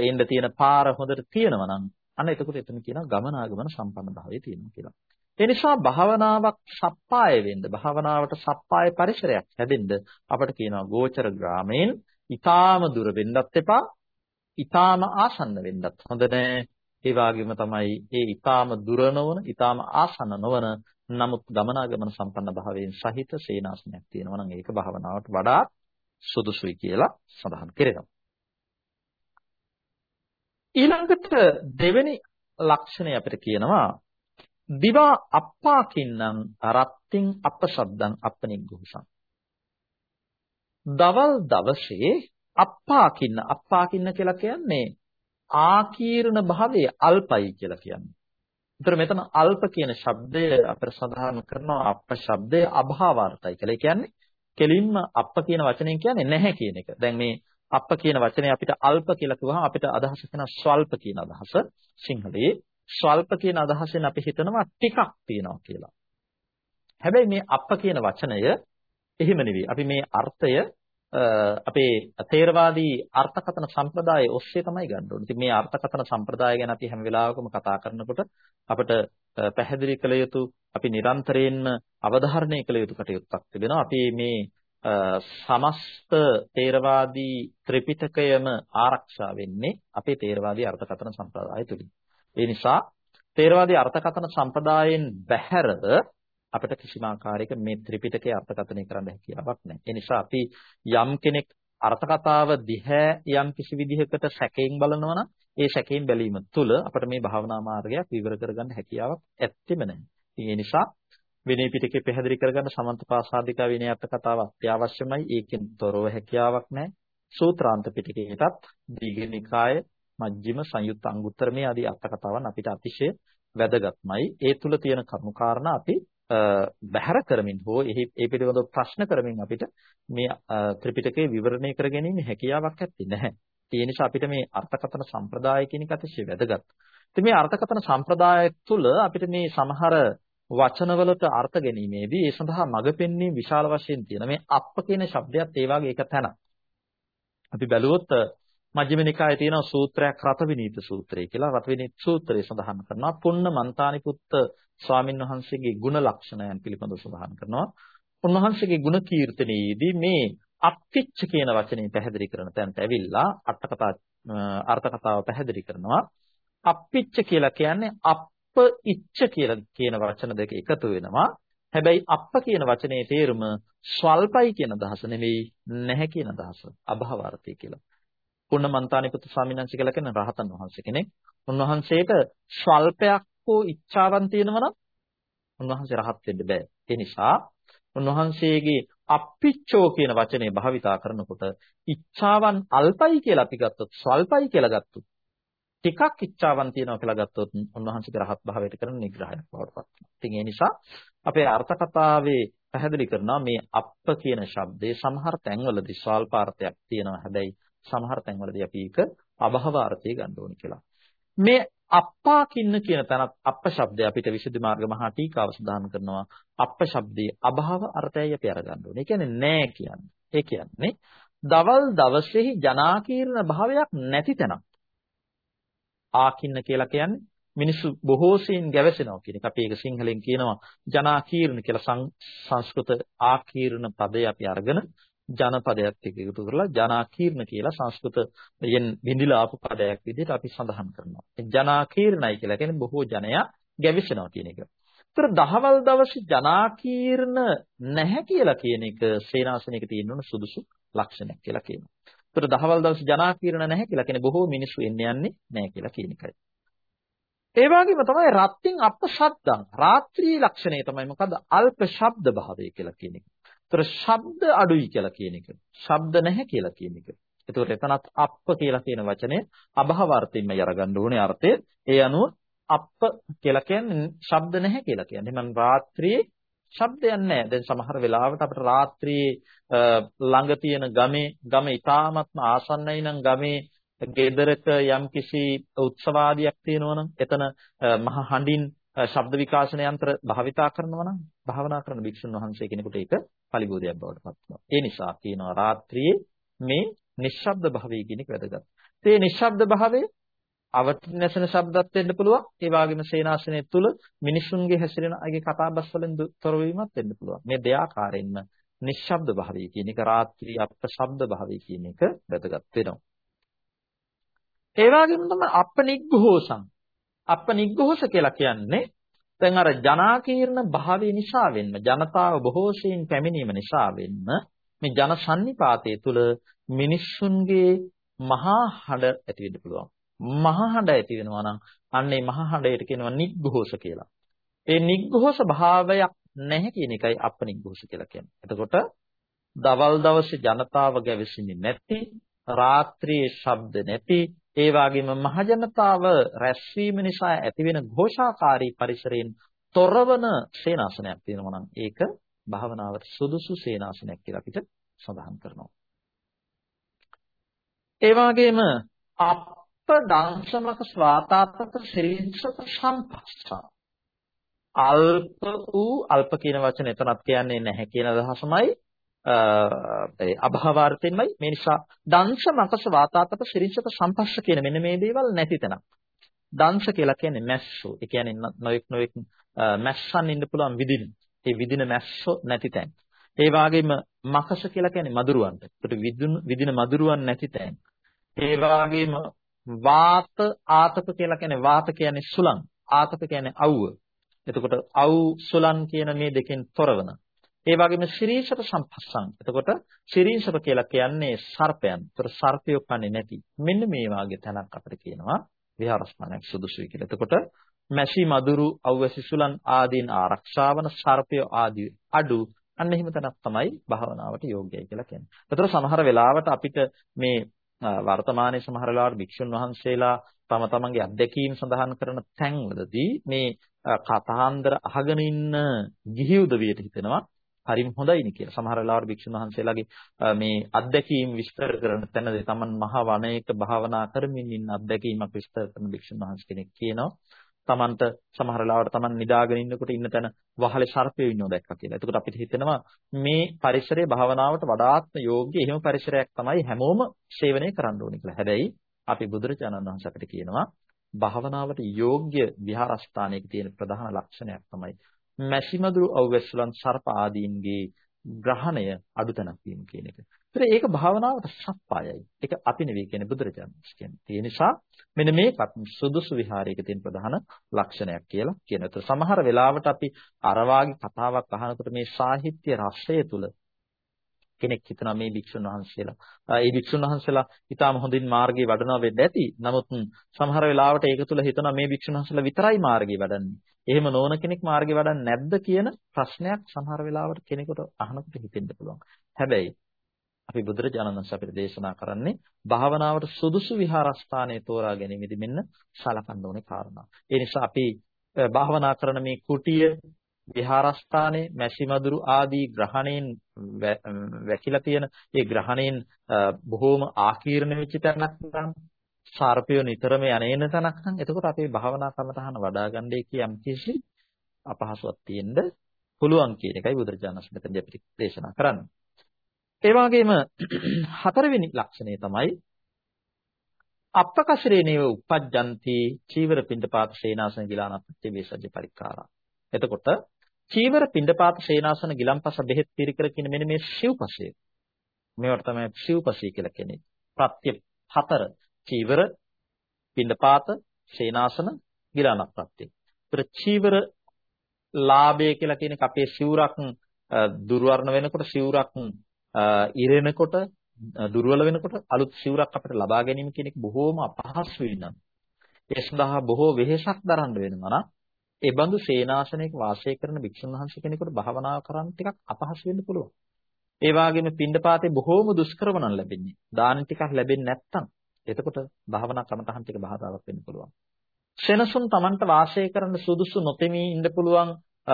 එන්න තියෙන පාර හොඳට තියෙනවා නම් අන්න එතකොට එතන කියනවා ගමනාගමන සම්පන්න භාවය තියෙනවා කියලා. ඒ නිසා භාවනාවක් සප්පාය වෙන්න භාවනාවට සප්පාය පරිසරයක් හැදෙන්න අපිට කියනවා ගෝචර ග්‍රාමයෙන් ඊටාම දුර වෙන්නත් එපා ඊටාම ආසන්න වෙන්නත් හොඳ නැහැ. ඒ වගේම තමයි ඒ ඊටාම දුර නොවන ඊටාම ආසන්න නොවන නමුත් ගමනාගමන සම්පන්න භාවයෙන් සහිත සේනාසනයක් තියෙනවා නම් ඒක භාවනාවට වඩා සුදුසුයි කියලා සඳහන් කරනවා. ඊළඟට දෙවෙනි ලක්ෂණය අපිට කියනවා දිවා අප්පාකින්නම් රත්ත්‍ින් අපශබ්දං අපනිග්ගුසං දවල් දවසේ අප්පාකින්න අප්පාකින්න කියලා කියන්නේ ආකීර්ණ භාවයේ අල්පයි කියලා කියන්නේ. ඒතර මෙතන අල්ප කියන શબ્දය අපිට සඳහන් කරනවා අප්ප શબ્දය අභාවාර්ථයි කියලා. ඒ කියන්නේ කෙලින්ම අප්ප කියන වචනේ කියන්නේ නැහැ කියන එක. දැන් මේ අප්ප කියන වචනේ අපිට අල්ප කියලා කිව්වහම අපිට අදහස කරන ස්වල්ප කියන අදහස සිංහලයේ ස්වල්ප කියන අදහසෙන් අපි හිතනවා ටිකක් තියෙනවා කියලා. හැබැයි මේ අප්ප කියන වචනය එහෙම නෙවෙයි. අපි මේ අර්ථය අපේ තේරවාදී අර්ථකථන සම්ප්‍රදායේ ඔස්සේ තමයි ගන්න ඕනේ. ඉතින් මේ අර්ථකථන සම්ප්‍රදාය ගැන අපි හැම වෙලාවකම කතා කරනකොට අපිට පැහැදිලි කළ යුතු අපි නිරන්තරයෙන්ම අවධාරණය කළ යුතු කටයුත්තක් තිබෙනවා. අපි මේ සමස්ත තේරවාදී ත්‍රිපිටකයම ආරක්ෂා වෙන්නේ අපේ තේරවාදී අර්ථකථන සම්ප්‍රදාය තුලින්. ඒ නිසා තේරවාදී අර්ථකථන සම්ප්‍රදායෙන් බැහැරව අපිට කිසිම ආකාරයක මේ ත්‍රිපිටකය අර්ථකථනය කරන්න හැකියාවක් නැහැ. ඒ නිසා අපි යම් කෙනෙක් අර්ථකථාව දිහැ යම් කිසි විදිහකට සැකයෙන් බලනවා නම් ඒ සැකයෙන් බැලීම තුළ අපිට මේ භාවනා මාර්ගයක් විවර කරගන්න හැකියාවක් ඇත්තෙම නැහැ. ඒ නිසා විනය පිටකේ පැහැදිලි කරගන්න සමන්තපාසාදිකා විනය අර්ථකථාව අත්‍යවශ්‍යමයි. ඒකෙන් තොරව හැකියාවක් නැහැ. සූත්‍රාන්ත පිටකයටත් දීඝනිකාය මජ්ක්‍ධිම සංයුත්ත අංගුත්තර මේ ආදී අර්ථකථාවන් අපිට අතිශය වැදගත්මයි. ඒ තුල තියෙන කරුණු කාරණා අපි බැහැර කරමින් හෝ එහි ඒ පිළිබඳව ප්‍රශ්න කරමින් අපිට මේ ත්‍රිපිටකය විවරණය කර ගැනීම හැකියාවක් ඇත්තේ නැහැ. ඒ නිසා අපිට මේ අර්ථකථන සම්ප්‍රදාය කියන එක අතිශය වැදගත්. ඉතින් මේ අර්ථකථන සම්ප්‍රදාය තුළ අපිට මේ සමහර වචනවලට අර්ථ ගැනීමේදී ඒ සඳහා මඟ පෙන්වීම විශාල වශයෙන් තියෙන මේ අප්ප කියන શબ્දයත් ඒ වගේ එක තැනක්. අපි බැලුවොත් මජ්ක්‍ධිම නිකායේ තියෙන සූත්‍රයක් රතවිනීත සූත්‍රය කියලා. රතවිනීත සූත්‍රය සඳහන් කරනවා. පුන්න මන්තානි පුත්ත ස්වාමින් වහන්සේගේ ගුණ ලක්ෂණයන් පිළිබඳව සඳහන් කරනවා. උන්වහන්සේගේ ගුණ කීර්තනයේදී මේ අප්පිච්ච කියන වචනේ පැහැදිලි කරන තැනට ඇවිල්ලා අටකතා අර්ථකතාව පැහැදිලි කරනවා. අප්පිච්ච කියලා කියන්නේ අප්ප ඉච්ච කියලා කියන වචන දෙක එකතු වෙනවා හැබැයි අප්ප කියන වචනේ තේරුම ස්වල්පයි කියන අදහස නෙවෙයි නැහැ කියන අදහස අභාවාර්ථය කියලා පුන්නමන්තානි පුත් ස්වාමීන් වහන්සේ කියලා කියන රහතන් වහන්සේ කෙනෙක්. උන්වහන්සේට ස්වල්පයක් හෝ ඉච්ඡාවන් තියෙනවා නම් උන්වහන්සේ රහත් වෙන්න බෑ. ඒ නිසා උන්වහන්සේගේ අප්පිච්චෝ කියන වචනේ භාවිතා කරනකොට ඉච්ඡාවන් අල්පයි කියලා අපි ගත්තොත් ස්වල්පයි කියලා ගත්තොත් ටිකක් ඉච්ඡාවන් තියනවා කියලා ගත්තොත් උන්වහන්සේගේ රහත් භාවයට කරන නිග්‍රහයක් බවට පත් වෙනවා. ඉතින් ඒ නිසා අපේ අර්ථ කතාවේ පැහැදිලි කරනවා මේ අප්ප කියන શબ્දේ සමහර තැන්වලදී ස්වල්පාර්ථයක් තියෙනවා. හැබැයි සමහර තැන්වලදී අපි ඒක අභවාර්ථය ගන්න ඕනේ කියලා. මේ අප්පා කින්න කියන තැනත් අප්ප શબ્දය අපිට විසුද්ධි මාර්ග මහා ටීකාව සඳහන් කරනවා. අප්ප શબ્දේ අභව අර්ථයයි අපි අරගන්න ඕනේ. ඒ කියන්නේ නෑ කියන්නේ. ඒ කියන්නේ දවල් දවසේ ජනාකීර්ණ භාවයක් නැති තැනක්. ආකින්න කියලා කියන්නේ මිනිස්සු බොහෝ සෙයින් ගැවසෙනවා කියන එක. අපි ඒක සිංහලෙන් කියනවා ජනාකීර්ණ කියලා සංස්කෘත ආකීර්ණ පදේ අපි අරගෙන ජනපදයක් එක්ක එකතු කරලා ජනාකීර්ණ කියලා සංස්කෘතයෙන් විඳිලා ආපු පදයක් විදිහට අපි සඳහන් කරනවා. ජනාකීර්ණයි කියලා කියන්නේ බොහෝ ජනයා ගැවිසෙනවා කියන එක. ඒතර දහවල් දවසේ ජනාකීර්ණ නැහැ කියලා කියන එක සේනාසනයක තියෙන සුදුසු ලක්ෂණයක් කියලා කියනවා. ඒතර දහවල් දවසේ ජනාකීර්ණ නැහැ කියලා කියන්නේ බොහෝ මිනිස්සු එන්නේ යන්නේ නැහැ කියලා කියන එකයි. ඒ වගේම තමයි රත්ත්‍ින් අප ශබ්දං රාත්‍රී ලක්ෂණය තමයි මොකද්ද අල්ප ශබ්ද භාවය කියලා කියන එක. ඒතර ශබ්ද අඩුයි කියලා කියන එක. ශබ්ද නැහැ කියලා කියන එක. ඒතකොට එතනත් අප්ප කියලා කියන වචනේ අභව අර්ථයෙන්ම යරගන්න ඕනේ අර්ථය. ඒ අනුව අප්ප කියලා කියන්නේ ශබ්ද නැහැ කියලා කියන්නේ. මම රාත්‍රියේ ශබ්දයක් නැහැ. දැන් සමහර වෙලාවට අපිට රාත්‍රියේ ළඟ තියෙන ගමේ ගම ඉතාමත්ම ආසන්නයි නම් ගමේ ගෙදරක යම්කිසි උත්සවාදියක් තියෙනවා නම් එතන මහ හඬින් ශබ්ද විකාශන යන්ත්‍ර භාවිතා කරනවා නම් භාවනා කරන භික්ෂුන් වහන්සේ කෙනෙකුට ඒක පරිබෝධයක් බවට පත් වෙනවා. ඒ නිසා කියනවා රාත්‍රියේ මේ නිශ්ශබ්ද භාවය කියන එක වැදගත්. ඒ නිශ්ශබ්ද භාවය අවටින් නැසෙන ශබ්දත් වෙන්න පුළුවන්. ඒ වගේම සේනාසනය තුල මිනිසුන්ගේ හැසිරෙන අයගේ කතාබස් වලින් තොර වීමත් වෙන්න පුළුවන්. මේ දෙආකාරයෙන්ම නිශ්ශබ්ද භාවය කියන එක රාත්‍රී අප්‍රශබ්ද භාවය කියන එක වැදගත් වෙනවා. ඒ වගේම තමයි අපනිග්ඝෝසං. අපනිග්ඝෝස කියලා කියන්නේ දැන් අර ජනාකීර්ණ භාවය නිසා වෙන්න ජනතාව බොහෝසෙයින් පැමිණීම නිසා වෙන්න මේ ජන සන්නිපාතය තුල මිනිස්සුන්ගේ මහා හඬ ඇති වෙන්න පුළුවන්. මහා හඬ ඇති වෙනවා නම් අන්න ඒ මහා හඬයට කියනවා නිග්ඝෝෂ කියලා. ඒ නිග්ඝෝෂ භාවයක් නැහැ කියන එකයි අපනිග්ඝෝෂ කියලා කියන්නේ. එතකොට දවල් දවසේ ජනතාව ගැවෙන්නේ නැති, රාත්‍රියේ ශබ්ද නැති, ඒ වගේම මහ ජනතාව රැස්වීම නිසා ඇතිවෙන ഘോഷාකාරී පරිසරයෙන් තොරවන සේනාසනයක් තියෙනවා නම් ඒක භාවනාවට සුදුසු සේනාසනයක් කියලා අපිට සඳහන් කරනවා. ඒ වගේම අප දංශමක ස්වාතාත්මක ශරීරසක සම්පස්සා අල්ප වූ අල්ප කියන වචනේ එතනත් කියන්නේ නැහැ කියන අදහසමයි ඒ අභාවාර්ථයෙන්මයි මේ නිසා දංශ මකස වාතාතප ශිරිෂක සම්පස්ස කියන මෙන්න මේ දේවල් නැති තැනක්. දංශ කියලා කියන්නේ මැස්සෝ. ඒ කියන්නේ නොයෙක් නොයෙක් මැස්සන් ඉන්න පුළුවන් විදින. ඒ විදින මැස්සෝ නැති තැන්. ඒ වගේම මකස කියලා කියන්නේ මදුරුවන්ට. ඒකට විදින මදුරුවන් නැති තැන්. ඒ වගේම වාත ආතප කියලා කියන්නේ වාත කියන්නේ සුලං. ආතප කියන්නේ අවුව. එතකොට අවු සුලන් කියන මේ දෙකෙන් තොරවන ඒ වගේම ශිරීෂප සම්පස්සං. එතකොට ශිරීෂප කියලා කියන්නේ සර්පයන්. ඒතර සර්පයෝ කන්නේ නැති. මෙන්න මේ වාගේ තැනක් අපිට කියනවා විහාරස්ථානයක් සුදුසුයි කියලා. එතකොට මැසි මදුරු අවසිසුලන් ආදීන් ආරක්ෂාවන සර්පය ආදී අඩු අන්න එහෙම තැනක් තමයි භාවනාවට යෝග්‍යයි කියලා කියන්නේ. ඒතර සමහර වෙලාවට අපිට මේ වර්තමානයේ සමහර වෙලාවට භික්ෂුන් වහන්සේලා තම තමන්ගේ අත්දැකීම් සඳහන් කරන තැන්වලදී මේ කතාන්දර අහගෙන ඉන්න ගිහි උදවියට හිතෙනවා හරිම හොඳයිනි කියලා. සමහර වෙලාවට භික්ෂුන් වහන්සේලාගේ මේ අත්දැකීම් විස්තර කරන තැනදී තමන් මහ වනයේක භාවනා කරමින් ඉන්න අත්දැකීමක් විස්තර කරන භික්ෂුන් වහන්සේ කෙනෙක් කියනවා. තමන්ට සමහර වෙලාවට තමන් නිදාගෙන ඉන්නකොට ඉන්න තැන වහලේ සර්පයෝ ඉන්නව දැක්කා කියලා. එතකොට අපිට හිතෙනවා මේ පරිසරයේ භාවනාවට වඩාත්ම යෝග්‍ය එහෙම පරිසරයක් තමයි හැමෝම සේවනය කරන්න ඕනේ කියලා. හැබැයි අපි බුදුරජාණන් වහන්සේ අපිට කියනවා භාවනාවට යෝග්‍ය විහාරස්ථානයක තියෙන ප්‍රධාන ලක්ෂණයක් තමයි මැසිමදුරු අවැස්සලන් සර්ප ආදීන්ගේ ග්‍රහණය අඩුතනක් වීම කියන එක. ඒතර ඒක භාවනාවට සප්පායයි. ඒක අපි නෙවෙයි කියන්නේ බුදුරජාණන් කියන්නේ. ඒ නිසා මෙන්න මේකත් සුදුසු විහාරයක තියෙන ප්‍රධාන ලක්ෂණයක් කියලා කියනවා. ඒතර සමහර වෙලාවට අපි අරවාගේ කතාවක් අහනකොට මේ සාහිත්‍ය රසය තුල කෙනෙක් හිතනවා මේ භික්ෂුන් වහන්සේලා. ඒ භික්ෂුන් වහන්සේලා ඊටාම හොඳින් මාර්ගයේ වඩනවා වෙන්න ඇති. නමුත් සමහර වෙලාවට ඒක තුල හිතනවා මේ භික්ෂුන් වහන්සේලා විතරයි මාර්ගයේ වඩන්නේ. එහෙම නොවන කෙනෙක් මාර්ගයේ වඩන්නේ නැද්ද කියන ප්‍රශ්නයක් සමහර වෙලාවට කෙනෙකුට අහනකොට හිතෙන්න පුළුවන්. හැබැයි අපි බුදුරජාණන් වහන්සේ අපිට දේශනා කරන්නේ භාවනාවට සුදුසු විහාරස්ථානයේ තෝරා ගැනීමෙදි මෙන්න සලකන්න ඕනේ කාරණා. ඒ නිසා අපි භාවනා කරන මේ කුටිය විහාරස්ථානයේ මැසිමදුරු ආදී ග්‍රහණයෙන් වැකිලා තියෙන ඒ ග්‍රහණයෙන් බොහෝම ආකීර්ණ වෙච්ච තැනක් නම් සර්පය නිතරම යන්නේන තැනක් නම් එතකොට අපේ භාවනා කමතහන වඩා ගන්නයි කියම් කිසි අපහසුවක් තියෙන්න පුළුවන් කියන එකයි බුදුරජාණන් වහන්සේ මෙතනදී අපිට දේශනා කරන්නේ. ඒ වගේම හතරවෙනි ලක්ෂණය තමයි අප්පකශරේ නේව උපජ්ජಂತಿ චීවර පින්ඩපාත සේනාසන ගිලානප්පති වේසජ්‍ය පරික්කාරා. එතකොට චීවර පින්ඩපාත සේනාසන ගිලම්පස බෙහෙත් පිරිකර කියන මෙන්න මේ සිව්පසය. මේවට තමයි සිව්පසී කියලා කියන්නේ. ප්‍රත්‍ය හතර. චීවර, පින්ඩපාත, සේනාසන, ගිලානක් ප්‍රත්‍ය. ඒතර චීවර ලාභය කියලා කියන එක අපේ සිවුරක් දුර්වර්ණ වෙනකොට සිවුරක් ඉරෙනකොට දුර්වල වෙනකොට අලුත් සිවුරක් අපිට ලබා ගැනීම කියන එක බොහෝම අපහසු වෙනවා. ඒ සඳහා බොහෝ වෙහෙසක් දරන්න වෙනවා නම් ඒ බඳු සේනාසනයක වාසය කරන භික්ෂුන් වහන්සේ කෙනෙකුට භාවනා කරන්න ටිකක් අපහසු වෙන්න පුළුවන්. ඒ වගේම පින්ඩපාතේ බොහෝම දුෂ්කරව නම් ලැබෙන්නේ. දාන ටිකක් ලැබෙන්නේ නැත්තම් එතකොට භාවනා කමතහන් ටික බාධාවක් වෙන්න පුළුවන්. සෙනසුන් Tamanට වාසය කරන්න සුදුසු නොතෙමී ඉන්න පුළුවන්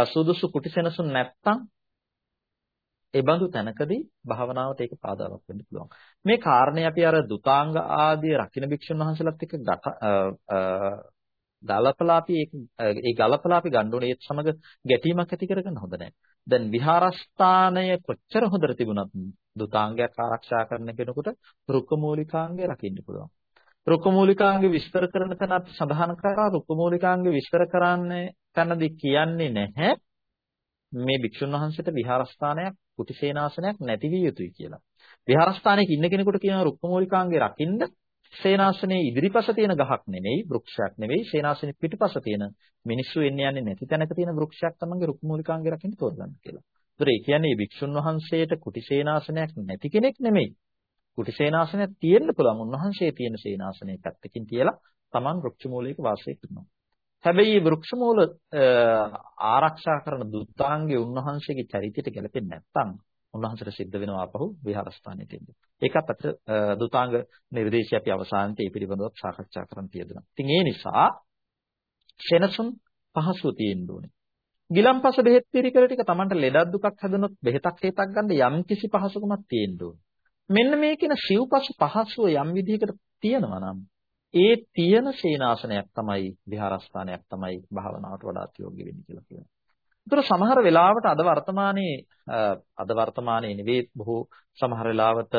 සුදුසු කුටි සෙනසුන් නැත්තම් ඒ බඳු තැනකදී භාවනාවට ඒක පාදාවක් වෙන්න පුළුවන්. මේ කාරණේ අපි අර දුතාංග ආදී රකින්න භික්ෂුන් වහන්සේලාත් එක්ක ගලපලා අපි ඒ ගලපලා අපි ගන්න ඕනේ ඒත් සමග ගැටීමක් ඇති කරගන්න හොඳ නැහැ. දැන් විහාරස්ථානය කොච්චර හොඳට තිබුණත් දුතාංගයක් ආරක්ෂා කරන කෙනෙකුට රුක්කමූලිකාංගය රකින්න පුළුවන්. රුක්කමූලිකාංගය විස්තර කරන තැන අපි සඳහන් කරා රුක්කමූලිකාංගය විස්තර කරන්නේ තැනදී කියන්නේ නැහැ මේ භික්ෂුන් වහන්සේට විහාරස්ථානයක් කුටිසේනාසනයක් නැති විය යුතුයි කියලා. විහාරස්ථානයක ඉන්න කෙනෙකුට කියන රුක්මූලිකාංගේ රකින්න සේනාසනයේ ඉදිරිපස තියෙන ගහක් නෙමෙයි, වෘක්ෂයක් නෙමෙයි, සේනාසනේ පිටිපස තියෙන මිනිස්සු එන්නේ යන්නේ නැති තැනක තියෙන වෘක්ෂයක් තමයි රුක්මූලිකාංගේ රකින්න තෝරගන්න කියලා. ඒතර ඒ කියන්නේ භික්ෂුන් වහන්සේට කුටිසේනාසනයක් නැති කෙනෙක් නෙමෙයි. කුටිසේනාසනයක් තියෙන්න පුළුවන්. උන්වහන්සේ තියෙන සේනාසනයේ පැත්තකින් තියලා Taman වෘක්ෂ මූලයක වාසය කරනවා. හැබැයි වෘක්ෂ මූල ආරක්ෂා කරන දුතාංගේ උන්වහන්සේගේ චරිතයට ගැලපෙන්නේ නැත්නම් උන්වහන්සේට සිද්ධ වෙනවා අපහු විහාරස්ථානෙට එන්න. ඒකත් අපිට දුතාංග නිර්දේශය අපි අවසානයේ මේ පිළිබඳව සාකච්ඡා කරන්න තියෙනවා. ඉතින් ඒ නිසා සෙනසුන් පහසුව තියෙන්න ඕනේ. ගිලම්පස බෙහෙත් පිළිකර ටික Tamanට ලෙඩක් දුකක් හැදුනොත් බෙහෙතක් හේතක් ගන්න යම් කිසි පහසුකමක් තියෙන්න ඕනේ. මෙන්න මේ කියන සිව්පසු පහසුව යම් විදිහකට තියෙනවා නම් ඒ තියෙන සේනාසනයක් තමයි විහාරස්ථානයක් තමයි භාවනාවට වඩාත් යෝග්‍ය වෙන්නේ කියලා කියනවා. ඒතර සමහර වෙලාවට අද වර්තමානයේ අද වර්තමානයේ නෙවෙයි බොහෝ සමහර වෙලාවට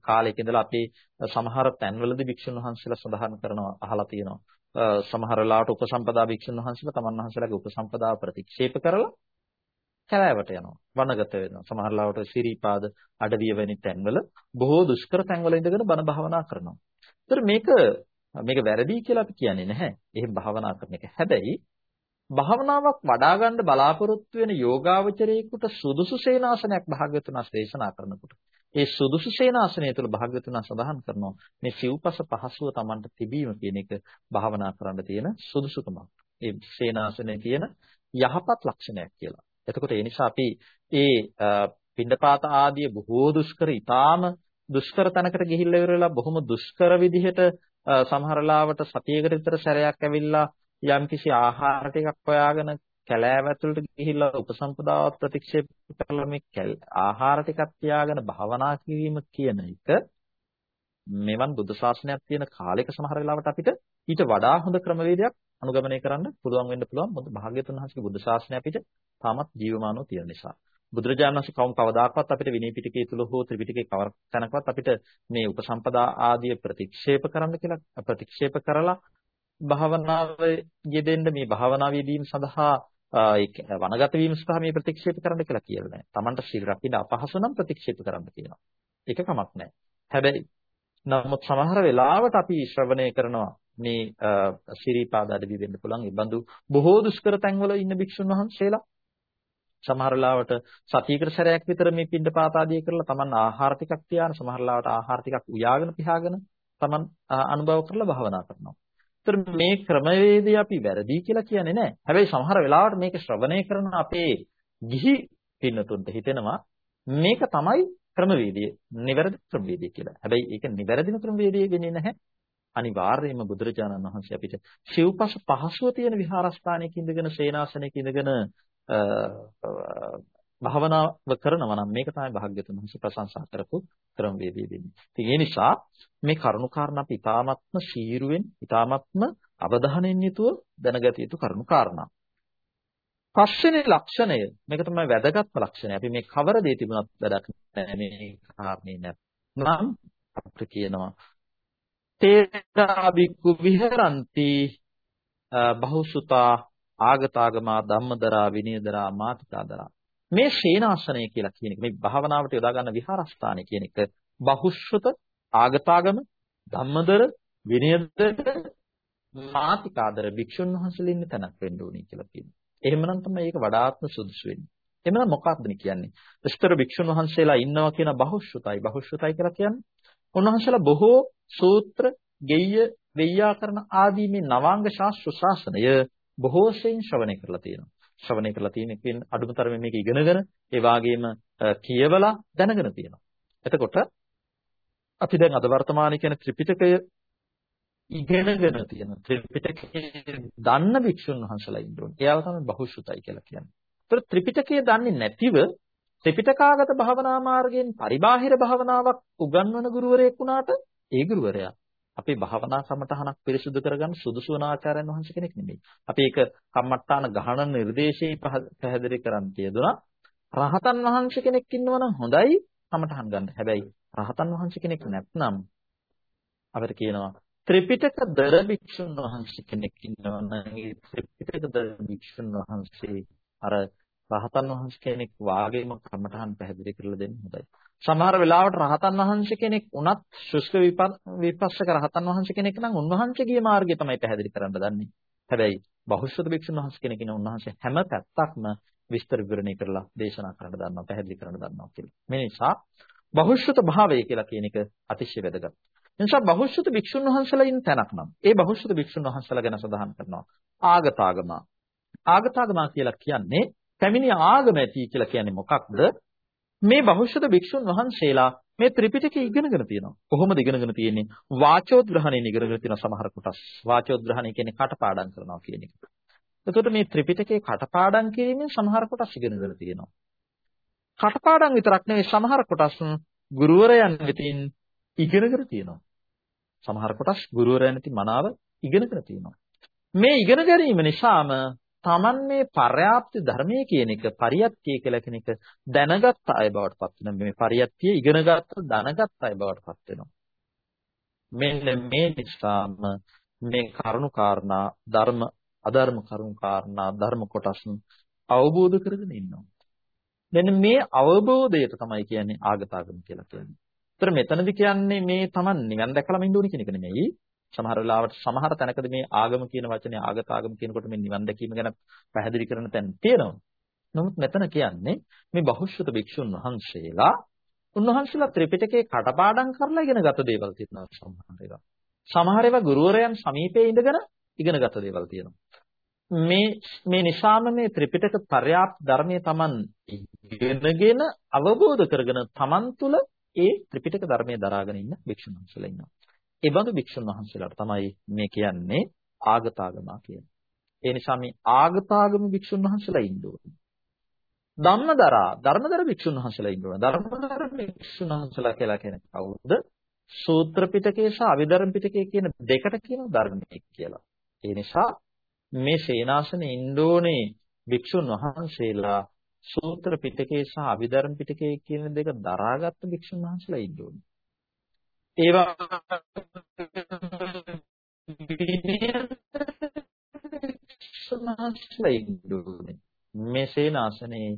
කාලයක ඉඳලා අපි සමහර තැන්වලදී වික්ෂුන් වහන්සේලා සඳහන් කරනවා අහලා තියෙනවා. සමහර වෙලාවට උපසම්පදා වික්ෂුන් වහන්සේලා තමන් වහන්සේලාගේ උපසම්පදාව ප්‍රතික්ෂේප කරලා කැලෑවට යනවා. වනගත වෙනවා. සමහර ලාවට සිරිපාද අඩවිය වැනි තැන්වල බොහෝ දුෂ්කර තැන්වල ඉඳගෙන බණ භාවනා කරනවා. ඒතර මේක මේක වැරදි කියලා අපි කියන්නේ නැහැ. එහෙම භාවනා කරන එක. හැබැයි භාවනාවක් වඩා ගන්න බලාපොරොත්තු වෙන යෝගාවචරයෙකුට සුදුසු සේනාසනයක් භාග්‍යතුන් දේශනා කරනකොට ඒ සුදුසු සේනාසනය තුළ භාග්‍යතුන් සඳහන් කරනවා මේ සිව්පස පහසුව Tamanට තිබීම කියන එක භාවනා කරන්න තියෙන සුදුසුකමක්. ඒ සේනාසනයේ තියෙන යහපත් ලක්ෂණයක් කියලා. එතකොට ඒ නිසා අපි ඒ පින්ඩපාත ආදී බොහෝ දුෂ්කර ඊටාම දුෂ්කර තැනකට ගිහිල්ලා ඉවරලා බොහොම දුෂ්කර විදිහට සමහර ලාවට සතියකට විතර සැරයක් ඇවිල්ලා යම්කිසි ආහාර ටිකක් හොයාගෙන කැලෑව ඇතුළට ගිහිල්ලා උපසම්පදාවත් ප්‍රතික්ෂේප කරලා මේ ආහාර ටිකක් තියාගෙන භාවනා කිරීම කියන එක මෙවන් බුද්ධ ශාසනයක් තියෙන කාලයක සමහර වෙලාවට අපිට ඊට වඩා හොඳ ක්‍රමවේදයක් අනුගමනය කරන්න පුළුවන් වෙන්න පුළුවන් මොකද භාග්‍යතුන් වහන්සේගේ බුද්ධ ශාසනය අපිට තාමත් ජීවමානව තියෙන නිසා. බුදුරජාණන් වහන්සේ කවුම් කවදාකවත් අපිට විනය පිටකයේ තුල හෝ ත්‍රිපිටකයේ කවර තැනකවත් අපිට මේ උපසම්පදා ආදී ප්‍රතික්ෂේප කරන්න කියලා ප්‍රතික්ෂේප කරලා භාවනාව යෙදෙන්න මේ භාවනාව යෙදීම සඳහා වනගත වීම සඳහා මේ ප්‍රතික්ෂේප කරන්න කියලා කියලා නැහැ. Tamanට සිල් රකින්න අපහසු නම් ප්‍රතික්ෂේප කරන්න කියනවා. ඒක කමක් නැහැ. හැබැයි නමුත් සමහර වෙලාවට අපි ශ්‍රවණය කරනවා මේ සිරිපාද අඩවි වෙන්න පුළුවන්. ඒ බඳු බොහෝ දුෂ්කර තැන්වල ඉන්න භික්ෂුන් වහන්සේලා සමහර ලාවට සතියකට සැරයක් විතර මේ පින්ඩ පාත ආදී කරලා Taman ආහාර ටිකක් තියාන සමහර ලාවට ආහාර ටිකක් උයාගෙන පියාගෙන Taman අනුභව කරලා භවනා කරනවා. ඒතර මේ ක්‍රමවේදය අපි වැරදි කියලා කියන්නේ නැහැ. හැබැයි සමහර වෙලාවට මේක ශ්‍රවණය කරන අපේ ගිහි පින්නතුන්ට හිතෙනවා මේක තමයි ක්‍රමවේදය, නිවැරදි ක්‍රමවේදය කියලා. හැබැයි ඒක නිවැරදිම ක්‍රමවේදය වෙන්නේ නැහැ. අනිවාර්යයෙන්ම බුදුරජාණන් වහන්සේ අපිට සිව්පස පහසුව තියෙන විහාරස්ථානයක ඉඳගෙන සේනාසනයක ඉඳගෙන භාවනාව කරනවා නම් මේක තමයි භාග්‍යතුන් වහන්සේ ප්‍රශංසා කරපු ක්‍රමවේදය දෙන්නේ. ඉතින් ඒ නිසා මේ කරුණු කාරණා අපි ඊ타මත්ම සීරුවෙන් ඊ타මත්ම අවධානයෙන් යුතුව දැනගත යුතු කරුණු කාරණා. පස්වෙනි ලක්ෂණය මේක තමයි වැදගත්ම ලක්ෂණය. අපි මේ කවර දේ තිබුණත් වැඩක් නැහැ මේ කාරණේ නැත්නම් අපිට කියනවා තේරාබික්කු විහරಂತಿ බහුසුතා ආගතාගමා ධම්මදරා විනයදරා මාතිකාදරා මේ ශේනාසනය කියලා කියන එක මේ භාවනාවට යොදා ගන්න විහාරස්ථානය කියන එක බහුශ්‍රත ආගතාගම ධම්මදර විනයදර මාතිකාදර භික්ෂුන් වහන්සේලා ඉන්න තැනක් වෙන්න ඕනේ කියලා කියනවා. එහෙමනම් තමයි ඒක වඩාත්ම සුදුසු වෙන්නේ. එහෙනම් මොකක්ද කියන්නේ? විස්තර භික්ෂුන් වහන්සේලා ඉන්නවා කියන බහුශ්‍රතයි. බහුශ්‍රතයි කියලා කියන්නේ උන්වහන්සේලා බොහෝ සූත්‍ර, ගෙය්‍ය, වෙය්‍යාකරණ ආදී මේ නවාංග ශාස්ත්‍ර ශාසනය බොහෝ සෙයින් ශ්‍රවණය කරලා තියෙනවා. ශ්‍රවණය කරලා තියෙන කියන අඩුමතරමේ මේක ඉගෙනගෙන ඒ වගේම කියවලා දැනගෙන තියෙනවා. එතකොට අපි දැන් අද වර්තමානයේ කියන ත්‍රිපිටකය ඉගෙනගෙන තියෙන ත්‍රිපිටකයේ දන්න භික්ෂුන් වහන්සේලා ඉන්න ඕනේ. එයාව තමයි බහුශුතයි කියලා කියන්නේ. ඒතර ත්‍රිපිටකය දන්නේ නැතිව ත්‍රිපිටකාගත භාවනා මාර්ගයෙන් පරිබාහිර භාවනාවක් උගන්වන ගුරුවරයෙක් වුණාට ඒ ගුරුවරයා අපේ භාවනා සමතහනක් පිරිසුදු කරගන්න සුදුසු වන ආචාර්යයන් වහන්සේ කෙනෙක් නෙමෙයි. අපි ඒක කම්මට්ටාන ගහන නිර්දේශයේ පැහැදිලි කරන් තියදුනා. රහතන් වහන්සේ කෙනෙක් ඉන්නවා නම් හොඳයි කමටහන් ගන්න. හැබැයි රහතන් වහන්සේ කෙනෙක් නැත්නම් අපිට කියනවා ත්‍රිපිටක දර භික්ෂුන් වහන්සේ කෙනෙක් ඉන්නවා නම් ඒ ත්‍රිපිටක දර භික්ෂුන් වහන්සේ අර රහතන් වහන්සේ කෙනෙක් වාගේම කමඨහන් පැහැදිලි කරලා දෙන්න හොඳයි. සමහර වෙලාවට රහතන් වහන්සේ කෙනෙක් උනත් ශුෂ්ක විපස්සක රහතන් වහන්සේ කෙනෙක් නම් උන්වහන්සේගේ මාර්ගය තමයි පැහැදිලි කරන්න දන්නේ. හැබැයි බහුශ්‍රත භික්ෂුන් වහන්සේ කෙනෙක් ඉන්න උන්වහන්සේ හැම පැත්තක්ම විස්තර විවරණය කරලා දේශනා කරන්න දන්නවා පැහැදිලි කරන්න දන්නවා කියලා. මේ නිසා බහුශ්‍රත භාවය කියලා කියන එක අතිශය වැදගත්. නිසා බහුශ්‍රත භික්ෂුන් වහන්සේලා ඉන්න තැනක් නම් ඒ බහුශ්‍රත භික්ෂුන් වහන්සේලා ගැන සඳහන් කරනවා ආගතාගම ආගතාගම කියලා කියන්නේ පැමිණි ආගම ඇති කියලා කියන්නේ මොකක්ද මේ බහුශ්‍රත භික්ෂුන් වහන්සේලා මේ ත්‍රිපිටකය ඉගෙනගෙන තියෙනවා. කොහොමද ඉගෙනගෙන තියෙන්නේ? වාචෝද්ග්‍රහණයෙන් ඉගෙනගෙන තියෙන සමහර කොටස්. වාචෝද්ග්‍රහණය කියන්නේ කටපාඩම් කරනවා කියන එක. එතකොට මේ ත්‍රිපිටකේ කටපාඩම් කිරීමෙන් සමහර කොටස් ඉගෙනගෙන තියෙනවා. කටපාඩම් විතරක් නෙවෙයි සමහර කොටස් ගුරුවරයන් වෙතින් ඉගෙනගෙන තියෙනවා. සමහර කොටස් ගුරුවරයන් වෙතින් මනාව ඉගෙනගෙන තියෙනවා. මේ ඉගෙන ගැනීම නිසාම Taman මේ පර්යාප්ති ධර්මයේ කියන එක පරියත්තිය කියලා කෙනෙක් දැනගත් අය බවට පත් වෙනවා මේ පරියත්තිය ඉගෙනගත්ත දැනගත් අය බවට පත් වෙනවා මෙන්න මේ නිසාම මේ කරුණු කාරණා ධර්ම අධර්ම කරුණු කාරණා ධර්ම කොටස් අවබෝධ කරගෙන ඉන්නවා මෙන්න මේ අවබෝධයට තමයි කියන්නේ ආගතාගම කියලා කියන්නේ. ඒතර මෙතනදි කියන්නේ මේ Taman නිවන් දැකලාම ඉන්න ඕනේ කියන එක නෙමෙයි. සමහර වෙලාවට සමහර තැනකදී මේ ආගම කියන වචනේ ආගතාගම කියනකොට මේ නිවන් දැකීම ගැන පැහැදිලි කරන තැන් තියෙනවා. නමුත් මෙතන කියන්නේ මේ බහුශ්‍රත භික්ෂුන් වහන්සේලා උන්වහන්සේලා ත්‍රිපිටකේ කටපාඩම් කරලා ඉගෙනගත දේවල් තියෙනවා සමහර ඒවා. සමහර ඒවා ගුරුවරයන් සමීපයේ ඉඳගෙන ඉගෙනගත දේවල් තියෙනවා. මේ මේ නිසාම මේ ත්‍රිපිටක පර්යාප්ත ධර්මයේ Taman ඉගෙනගෙන අවබෝධ කරගෙන Taman තුල ඒ ත්‍රිපිටක ධර්මයේ දරාගෙන ඉන්න භික්ෂුන් වහන්සේලා ඉන්නවා. ඒ බඳු භික්ෂුන් වහන්සේලාට තමයි මේ කියන්නේ ආගතාගමා කියන්නේ. ඒ නිසා මේ ආගතාගම භික්ෂුන් වහන්සේලා ඉන්න ඕනේ. ධම්මදරා ධර්මදර භික්ෂුන් වහන්සේලා ඉන්න ඕනේ. ධර්මදර භික්ෂුන් වහන්සේලා කියලා කියන්නේ කවුද? සූත්‍ර පිටකේ සහ අවිධර්ම පිටකේ කියන දෙකට කියන ධර්මයේ කියලා. ඒ නිසා මේ සේනාසනේ ඉන්ඩෝනේ භික්ෂුන් වහන්සේලා සූත්‍ර පිටකේ සහ අභිධර්ම පිටකේ කියන දෙක දරාගත්ත භික්ෂුන් වහන්සේලා ඉන්ඩෝනේ. ඒවා මේ සේනාසනේ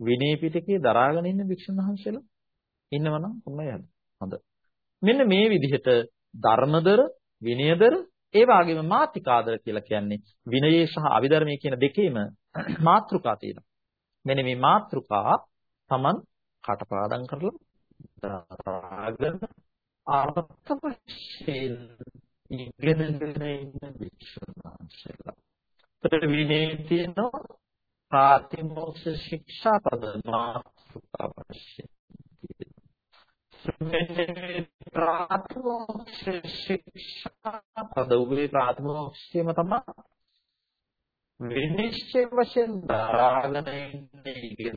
විනය පිටකේ දරාගෙන ඉන්න භික්ෂුන් වහන්සේලා ඉන්නවනම් කොහොමද හොඳ. මෙන්න මේ විදිහට ධර්මදර විනයදර ඒ වගේම මාතිකාදර කියලා කියන්නේ විනයේ සහ අවිධර්මයේ කියන දෙකේම මාත්‍රිකා තියෙනවා. මෙන්න මේ මාත්‍රිකා Taman කටපාඩම් කරලා දාගෙන අර්ථ වශයෙන් ඉගෙනගෙන ඉන්න විශ්වාසලා. ඒතර විනයේ තියෙනවා ප්‍රාතිමෝක්ෂ ශික්ෂාපද මාත්‍රිකා වශයෙන්. ප්‍රාථමෝක්ෂ ශික්ෂා පද උගේ ප්‍රාථමෝක්ෂයම තමයි විනිශ්චය වශයෙන් දරාගෙන ඉන්නේ ඉගෙන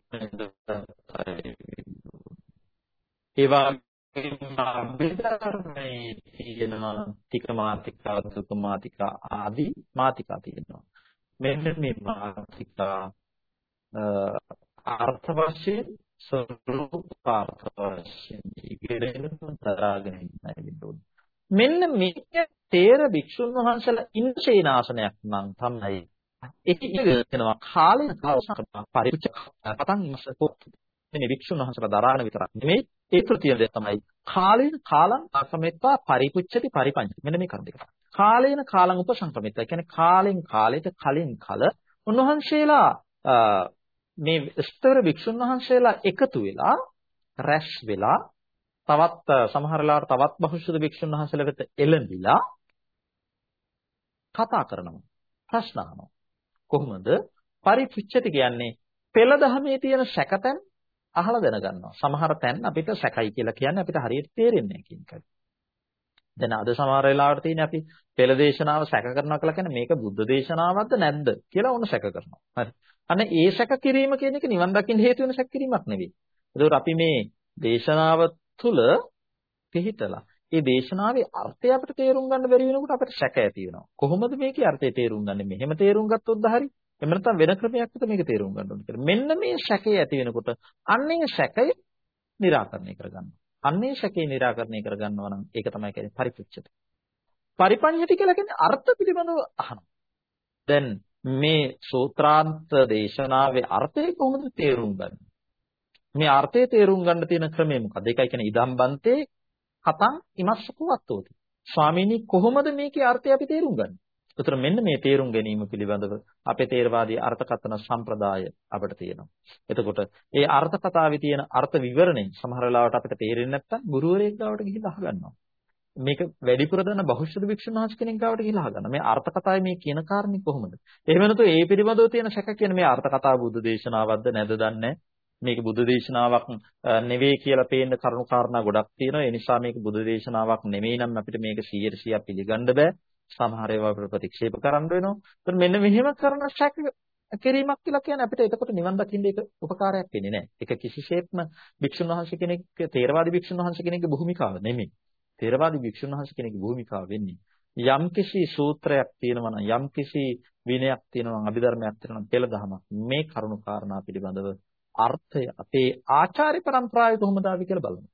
ඒ වගේම අභිධර්මයේ තියෙනවා තික මාතිකා සුක මාතිකා ආදී මාතිකා තියෙනවා මෙන්න මේ මාතිකා අර්ථ වශයෙන් ස්වરૂපාර්ථ වශයෙන් ඉගෙනගෙන තරාගෙන ඉන්නයි මෙන්න මේක තේර භික්ෂුන් වහන්සේලා ඉන්න සේනාසනයක් නම් තමයි ඒක ඉගෙනවා කාලය කාලසක පරිපූර්ණ පතන් ඉමසකෝ මේ වික්ෂුන් වහන්සේලා දරාණ විතරක් නෙමෙයි ඒ තෘතිය දෙය තමයි කාලේන කාලං අසමෙත්තා පරිපුච්ඡති පරිපංචති මෙන්න මේ කරුණ දෙක. කාලේන කාලං උපසංකමෙත්තා කියන්නේ කාලෙන් කාලයට කලින් කල උන්වහන්සේලා මේ ස්තර වික්ෂුන් වහන්සේලා එකතු වෙලා රැස් වෙලා තවත් සමහර වෙලාවට තවත් බහුශුද වික්ෂුන් වහන්සේලා වෙත එළඹිලා කතා කරනවා. ප්‍රශ්න අහනවා. කොහොමද? පරිපුච්ඡති කියන්නේ පෙළ දහමේ තියෙන සැකතැන් අහලා දැනගන්නවා. සමහර තැන් අපිට සැකයි කියලා කියන්නේ අපිට හරියට තේරෙන්නේ නැහැ කියන එකයි. දැන් අද සමහර වෙලාවට තියෙන අපි පෙළ දේශනාව සැක කරනවා කියලා කියන්නේ මේක බුද්ධ දේශනාවක්ද නැද්ද කියලා ඕන සැක කරනවා. හරි. අන්න ඒ සැක කිරීම කියන එක නිවන් දකින්න හේතු වෙන සැක කිරීමක් නෙවෙයි. ඒකෝර අපි මේ දේශනාව තුළ පිළිහිටලා ඒ දේශනාවේ අර්ථය අපිට තේරුම් ගන්න බැරි වෙනකොට අපිට සැක ඇති වෙනවා. කොහොමද මේකේ අර්ථය තේරුම් ගන්නේ? මෙහෙම තේරුම් ගත්තොත්ද හරි? එහෙම නැත්නම් වෙන ක්‍රමයක් විතර මේක තේරුම් ගන්න ඕනේ කියලා. මෙන්න මේ සැකේ ඇති වෙනකොට අන්නේ සැකය निराකරණය කරගන්නවා. අන්නේ සැකේ निराකරණය කරගන්නවා නම් ඒක තමයි කියන්නේ පරිපුච්ඡති. පරිපඤ්ඤති කියලා කියන්නේ අර්ථ පිළිබඳව අහනවා. දැන් මේ සූත්‍රාන්ත දේශනාවේ අර්ථය කොහොමද තේරුම් ගන්නේ? මේ අර්ථය තේරුම් ගන්න තියෙන ක්‍රමය මොකක්ද? ඒකයි කියන්නේ ඉදම්බන්තේ කතං ඉමස්සකවත්තෝති. ස්වාමීනි කොහොමද මේකේ අර්ථය අපි තේරුම් ගන්නේ? ඒතර මෙන්න මේ තේරුම් ගැනීම පිළිබඳව අපේ තේරවාදී අර්ථකථන සම්ප්‍රදාය අපිට තියෙනවා. එතකොට ඒ අර්ථ කතාවේ තියෙන අර්ථ විවරණය සමහර වෙලාවට අපිට තේරෙන්නේ නැත්නම් ගුරුවරයෙක් ගාවට ගිහිල්ලා අහගන්නවා. මේක වැඩිපුර දන්න බහුශ්‍රද වික්ෂුන් වහන්සේ කෙනෙක් ගාවට ගිහිල්ලා අහගන්නවා. මේ අර්ථ කතාවේ මේ කියන කාරණේ කොහොමද? එහෙම නැත්නම් ඒ පිළිබඳව තියෙන සැක කියන මේ අර්ථ කතාව බුද්ධ දේශනාවක්ද නැද්ද දන්නේ මේක බුද්ධ දේශනාවක් නෙවෙයි කියලා පේන කරුණු කාරණා ගොඩක් තියෙනවා. ඒ නිසා මේක බුද්ධ දේශනාවක් නෙවෙයි නම් අපිට මේක 100% පිළිගන්න බෑ. සමහර ඒවා ප්‍රතික්ෂේප කරන්න වෙනවා. ඒත් මෙන්න මෙහෙම කරන ශක් කිරීමක් කියලා කියන්නේ අපිට එතකොට නිවන් දකින්න ඒක උපකාරයක් වෙන්නේ නැහැ. ඒක කිසිසේත්ම භික්ෂුන් වහන්සේ කෙනෙක් තේරවාදී භික්ෂුන් වහන්සේ කෙනෙක්ගේ භූමිකාව නෙමෙයි. තේරවාදී භික්ෂුන් වහන්සේ කෙනෙක්ගේ භූමිකාව වෙන්නේ යම්කිසි සූත්‍රයක් තියෙනවා නම් යම්කිසි විනයක් තියෙනවා නම් අභිධර්මයක් තියෙනවා නම් පෙළ දහමක් මේ කරුණු කාරණා පිළිබඳව අර්ථය අපේ ආචාර්ය પરම්පරාවේ කොහොමද ආවි කියලා බලමු.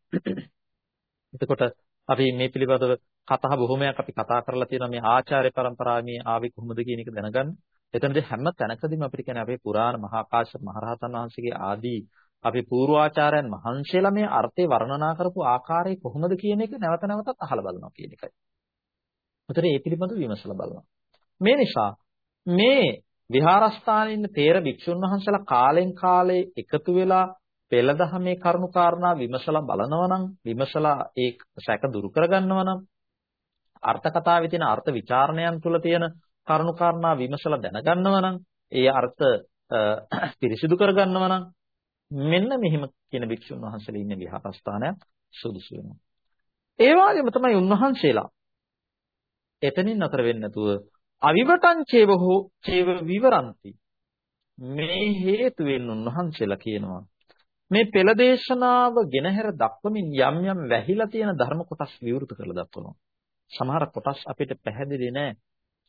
එතකොට අපි මේ පිළිබඳව කතා බොහොමයක් අපි කතා කරලා තියෙනවා මේ ආචාර්ය પરම්පරාව මේ ආවේ කොහොමද කියන එක දැනගන්න. එතනදී හැම තැනකදීම අපිට කියන්නේ අපේ පුරාණ මහා කාශ්‍යප මහරහතන් වහන්සේගේ ආදී අපි පූර්වාචාර්යයන් වහන්සේලා මේ අර්ථය වර්ණනා කරපු ආකාරය කොහොමද කියන එක නැවත නැවතත් අහලා බලනවා කියන එකයි. උතර ඒ පිළිබඳව විමසලා බලනවා. මේ නිසා මේ විහාරස්ථානයේ ඉන්න තේර භික්ෂුන් වහන්සේලා කාලෙන් කාලේ එකතු වෙලා පෙළ දහමේ කරුණු කාරණා විමසලා බලනවා නම් විමසලා ඒ සැක දුරු කරගන්නවා නම් අර්ථ කතාවේ තියෙන අර්ථ ਵਿਚාරණයන් තුල තියෙන කරුණු කාරණා විමසලා දැනගන්නවා නම් ඒ අර්ථ පිරිසිදු කරගන්නවා නම් මෙන්න මෙහිම කියන භික්ෂුන් වහන්සේලා ඉන්න විහාරස්ථානයක් සුදුසු වෙනවා. ඒ වගේම තමයි උන්වහන්සේලා එතනින් අතර වෙන්නේ නැතුව අවිවටං චේව හෝ චේව විවරಂತಿ මේ හේතුවෙන් උන්වහන්සේලා කියනවා මේ පෙළ දේශනාව ගෙනහැර දක්වමින් යම් යම් වැහිලා තියෙන ධර්ම කොටස් විවෘත කරලා දක්වනවා. සමහර කොටස් අපිට පැහැදිලි නෑ.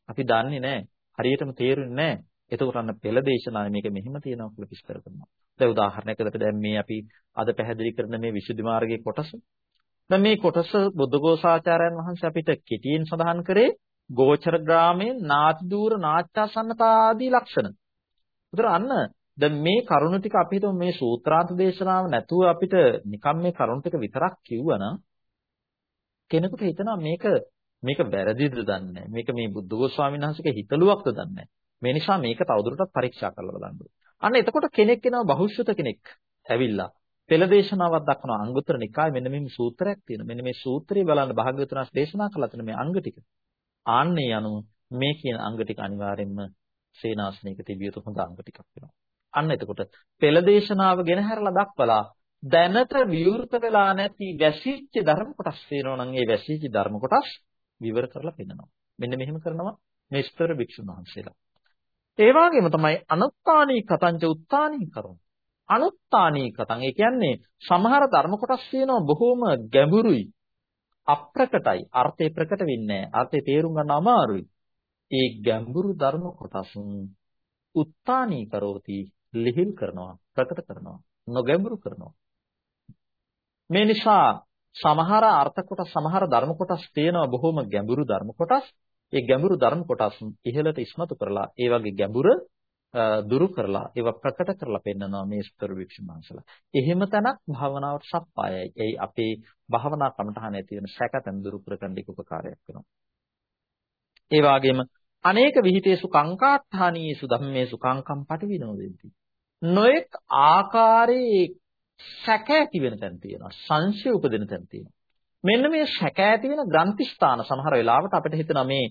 අපි දන්නේ නෑ. හරියටම තේරුන්නේ නෑ. එතකොට අන්න පෙළ දේශනාවේ මේක මෙහෙම තියෙනවා කියලා විස්තර කරනවා. දැන් උදාහරණයකට දැන් මේ අපි අද පැහැදිලි කරන මේ විසුද්ධි මාර්ගයේ කොටස. දැන් මේ කොටස බුද්ධඝෝසාචාර්යයන් වහන්සේ අපිට කෙටියෙන් සඳහන් කරේ ගෝචර ග්‍රාමයේ නාති දූර නාට්‍යාසන්නතා ආදී ලක්ෂණ. උතර අන්න දැන් මේ කරුණ ටික අපි හිතමු මේ සූත්‍රාන්ත දේශනාව නැතුව අපිට නිකම් මේ කරුණ ටික විතරක් කිව්වනම් කෙනෙකුට හිතනවා මේක මේක වැරදිද දන්නේ මේක මේ බුද්ධඝෝෂ ස්වාමීන් වහන්සේගේ හිතලුවක්ද දන්නේ මේ නිසා මේක තවදුරටත් පරීක්ෂා කරලා බලන්න අන්න එතකොට කෙනෙක් එනවා බහුශ්‍රත කෙනෙක් ඇවිල්ලා පෙළ දේශනාවක් දක්වන අංගුත්තර නිකායේ මෙන්න මේ සූත්‍රයක් තියෙනවා. මෙන්න මේ සූත්‍රය බලන්න භාග්‍යවතුන් වහන්සේ දේශනා කළා තියෙන මේ අංග ටික. ආන්නේ යනු මේ කියන අංග ටික අනිවාර්යයෙන්ම සේනාසනයක තිබිය යුතු හොඳ අංග ටිකක් වෙනවා. අන්න එතකොට පෙළ දේශනාව ගෙන හැරලා දක්වලා දැනට විවෘත වෙලා නැති වැසිච්ච ධර්ම කොටස් තියෙනවා නම් ඒ වැසිච්ච ධර්ම කොටස් විවර කරලා පෙන්නනවා. මෙන්න මෙහෙම කරනවා මේ ස්තර භික්ෂුන් වහන්සේලා. ඒ වගේම තමයි අනුත්තානී කතංච උත්තානී කරුණ. අනුත්තානී කතං ඒ කියන්නේ සමහර ධර්ම කොටස් තියෙනවා බොහොම ගැඹුරුයි. අප්‍රකටයි. අර්ථය ප්‍රකට වෙන්නේ නැහැ. අර්ථය තේරුම් ගන්න අමාරුයි. ඒ ගැඹුරු ධර්ම කොටස් උත්තානී කරෝති ලිහිල් කරනවා ප්‍රකට කරනවා නොගැඹුරු කරනවා මේ නිසා සමහර අර්ථ කොටස් සමහර ධර්ම කොටස් තියෙනවා බොහොම ගැඹුරු ධර්ම කොටස් ඒ ගැඹුරු ධර්ම කොටස් ඉහළට ඉස්මතු කරලා ඒ වගේ ගැඹුර දුරු කරලා ඒවා ප්‍රකට කරලා පෙන්නනවා මේ ස්තර වික්ෂුන් වහන්සලා. එහෙම තැනක් භාවනාවට සප්පායයි. ඒයි අපේ භාවනා කමටහන ඇති වෙන සැකතන් දුරු කරගන්න එක උපකාරයක් වෙනවා. ඒ වගේම අනේක විහිතේසු කංකාට්ඨානීසු ධම්මේසු කංකම් පටිවිනෝදෙන්ති. නොඑක් ආකාරයේ සැක ඇති වෙන තැන් තියෙනවා. සංශය උපදින තැන් තියෙනවා. මෙන්න මේ සැක ඇති වෙන ග්‍රන්ථි ස්ථාන සමහර වෙලාවට අපිට හිතෙනවා මේ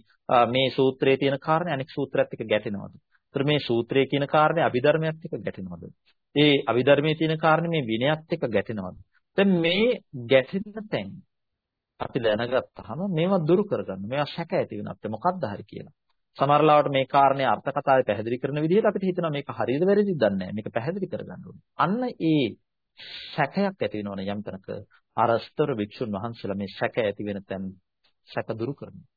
මේ සූත්‍රයේ තියෙන කාරණේ අනෙක් සූත්‍රයත් එක්ක ගැටෙනවද? ඒතර මේ සූත්‍රයේ කියන කාරණේ අභිධර්මයත් එක්ක ගැටෙනවද? ඒ අභිධර්මයේ තියෙන කාරණේ මේ විනයත් එක්ක ගැටෙනවද? දැන් මේ ගැටෙන තැන් අපි දැනගත්තාම මේවා දුරු කරගන්න. මේවා සැක ඇති වෙන අපිට මොකක්ද හරි කියලා. සමහරලාවට මේ කාරණේ අර්ථ කතාවේ පැහැදිලි කරන විදිහට අපිට හිතෙනවා මේක හරියද වැරදිද දන්නේ නැහැ. මේක පැහැදිලි කරගන්න ඕනේ. අන්න ඒ සැකයක් ඇති වෙනවනේ යම් තැනක අරස්තර වික්ෂුන් වහන්සේලා මේ සැක ඇති වෙන තැන් සැක දුරු කරනවා.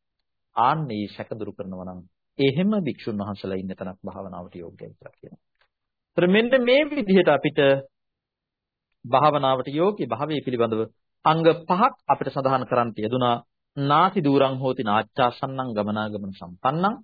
ආන්නේ සැක දුරු කරනවා නම් එහෙම වික්ෂුන් වහන්සේලා ඉන්න තැනක් භාවනාවට යෝග්‍යයි කියලා කියනවා. ඒතර මෙන්න මේ විදිහට අපිට භාවනාවට යෝග්‍ය භාවයේ පිළිබඳව අංග පහක් අපිට සඳහන් කරන්න තියදුනා. නාති දූරං හෝති නාච්චාසන්නං ගමනාගමන සම්පන්නං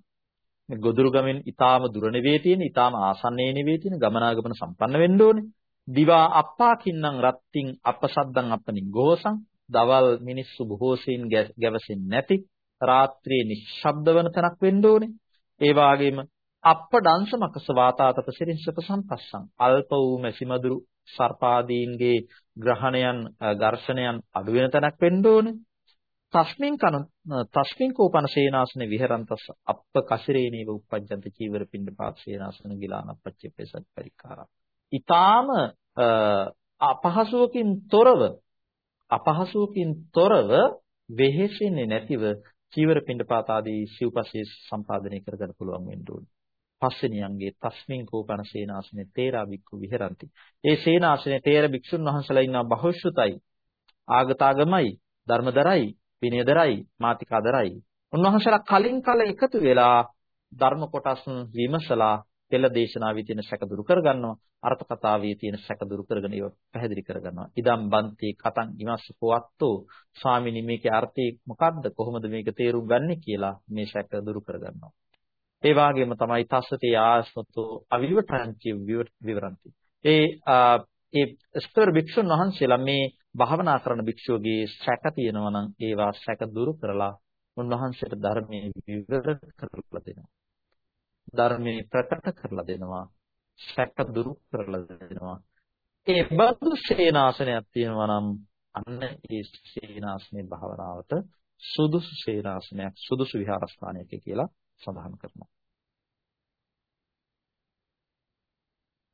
මේ ගොදුරු ගමෙන් ඊටාම දුර නෙවේ තියෙන ඊටාම ආසන්නයේ නෙවේ තියෙන ගමනාගමන සම්පන්න වෙන්න ඕනේ. දිවා අප්පාකින්නම් රත්තින් අපසද්දං අපනින් ගෝසං දවල් මිනිස්සු බොහෝසෙයින් ගැවසෙන්නේ නැති රාත්‍රියේ නිශ්ශබ්ද වන තැනක් වෙන්න ඕනේ. ඒ වාගේම අප්ප දංශමකස වාතාතප සිරින්සප සම්පස්සං අල්ප වූ මැසිමදුරු සර්පාදීන්ගේ ග්‍රහණයන් ඝර්ෂණයන් අඩු වෙන තැනක් වෙන්න ඕනේ. තස්මින් කන තස්මින් කෝපන සේනාසන විහෙරන්තස් අප්ප කසිරේනේව උප්පජ්ජන්ත චීවර පින්ඩ පාත් සේනාසන ගිලානප්පච්චේ සත් පරිකාරා. ඊටාම අපහසුවකින් තොරව අපහසුවකින් තොරව වෙහෙසෙන්නේ නැතිව චීවර පින්ඩ පාත ආදී සිව්පස්සේ සම්පාදනය කරගන්න පුළුවන් වෙන්න ඕනේ. පස්වෙනියන්ගේ තස්මින් කෝපන සේනාසනේ තේරා වික්ඛු විහෙරಂತಿ. ඒ සේනාසනේ තේර භික්ෂුන් වහන්සේලා ඉන්නවා බහුශ්‍රතයි. ආගතාගමයි ධර්මදරයි විනයදරයි මාතිකාදරයි උන්වහන්සේලා කලින් කල එකතු වෙලා ධර්ම කොටස් විමසලා පෙළ දේශනාවේ තියෙන සැක දුරු කරගන්නවා. අර්ථ කතාවේ තියෙන සැක දුරු කරගෙන ඒව පැහැදිලි කරගන්නවා. ඉදම් බන්ති කතං ඉමස්ස පොවත්තෝ. ස්වාමිනී මේකේ අර්ථය මොකක්ද කොහොමද මේක තේරුම් ගන්නෙ කියලා මේ සැක දුරු කරගන්නවා. ඒ වගේම තමයි තස්සතේ ආස්වතෝ අවිවටංචි විවරන්ති. ඒ ඒ ස්තර භික්ෂුන් වහන්සේලා මේ භාවනා කරන භික්ෂුවගේ සැක තියෙනවා නම් ඒවා සැක දුරු කරලා උන්වහන්සේට ධර්මයේ විවර කරලා දෙනවා. ධර්මයේ ප්‍රකට කරලා දෙනවා. සැක දුරු කරලා දෙනවා. ඒ බඳු සේනාසනයක් තියෙනවා නම් අන්න ඒ සේනාසනේ භාවනාවට සුදුසු සේනාසනයක් සුදුසු විහාරස්ථානයක කියලා සඳහන් කරනවා.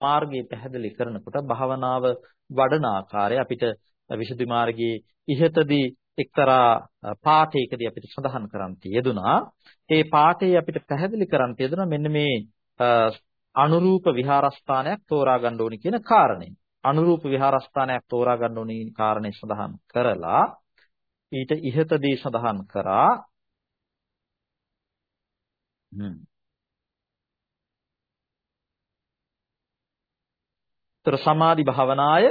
මාර්ගය පැහැදිලි කරනකොට භාවනාව වඩන ආකාරය අපිට විසුද්ධි මාර්ගයේ ඉහතදී එක්තරා පාඨයකදී අපිට සඳහන් කරන් තියදුනා. ඒ පාඨයේ අපිට පැහැදිලි කරන් තියදුනා මෙන්න මේ අනුරූප විහාරස්ථානයක් තෝරා ගන්න ඕනි කියන කාරණය. අනුරූප විහාරස්ථානයක් තෝරා ගන්න ඕනි කාරණේ සඳහන් කරලා ඊට ඉහතදී සඳහන් කරා හ්ම් තර සමාධි භාවනාය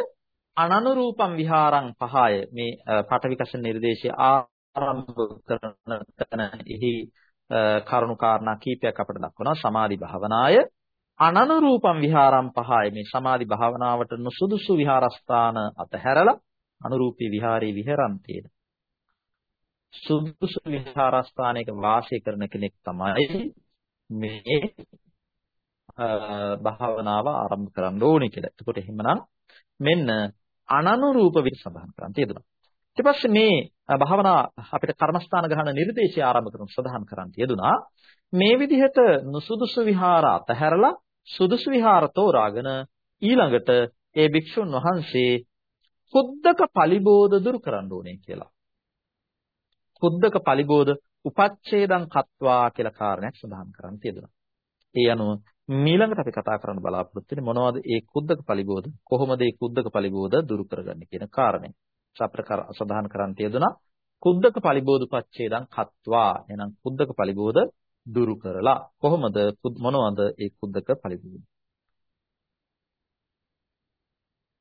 අනනුරූපම් විහාරං පහය. මේ පටවිකෂණ නිර්දේශය ආරම්භ කරන තැන එහි කරුණු කාරණා කීපයක් අපට දක්වනවා. සමාධි භාවනාය. අනනුරූපම් විහාරම් පහය. මේ සමාධි භාවනාවට නුසුදුසු විහාරස්ථාන අතහැරලා අනුරූපී විහාරේ විහෙරන්තේන සුදුසු විහාරස්ථානයක වාසය කරන කෙනෙක් තමයි මේ භාවනාව ආරම්භ කරන්න ඕනේ කියලා. එතකොට එහෙමනම් මෙන්න අනනුරූප විදිහට සඳහන් කරන්න තියෙනවා. ඊට පස්සේ මේ භාවනා අපිට කර්මස්ථාන ග්‍රහණ නිර්දේශය ආරම්භ කරන සඳහන් කරන්න තියෙනවා. මේ විදිහට නුසුදුසු විහාර අතහැරලා සුදුසු විහාර තෝරාගෙන ඊළඟට ඒ භික්ෂුන් වහන්සේ කුද්දක පලිබෝධ දුරු කරන්න ඕනේ කියලා. කුද්දක පලිබෝධ උපච්ඡේදං කତ୍වා කියලා කාරණයක් සඳහන් කරන්න තියෙනවා. ඒ අනුව මීළඟට අපි කතා කරන්න බලාපොරොත්තු වෙන්නේ මොනවද ඒ කුද්දක පලිබෝධ? කොහොමද ඒ කුද්දක පලිබෝධ දුරු කරගන්නේ කියන කාරණය. සප්‍රකාර සදාහන් කරන් තියදුනා. කුද්දක පලිබෝධ පච්චේදං කත්වා එහෙනම් කුද්දක පලිබෝධ දුරු කරලා කොහොමද මොනවද ඒ කුද්දක පලිබෝධ?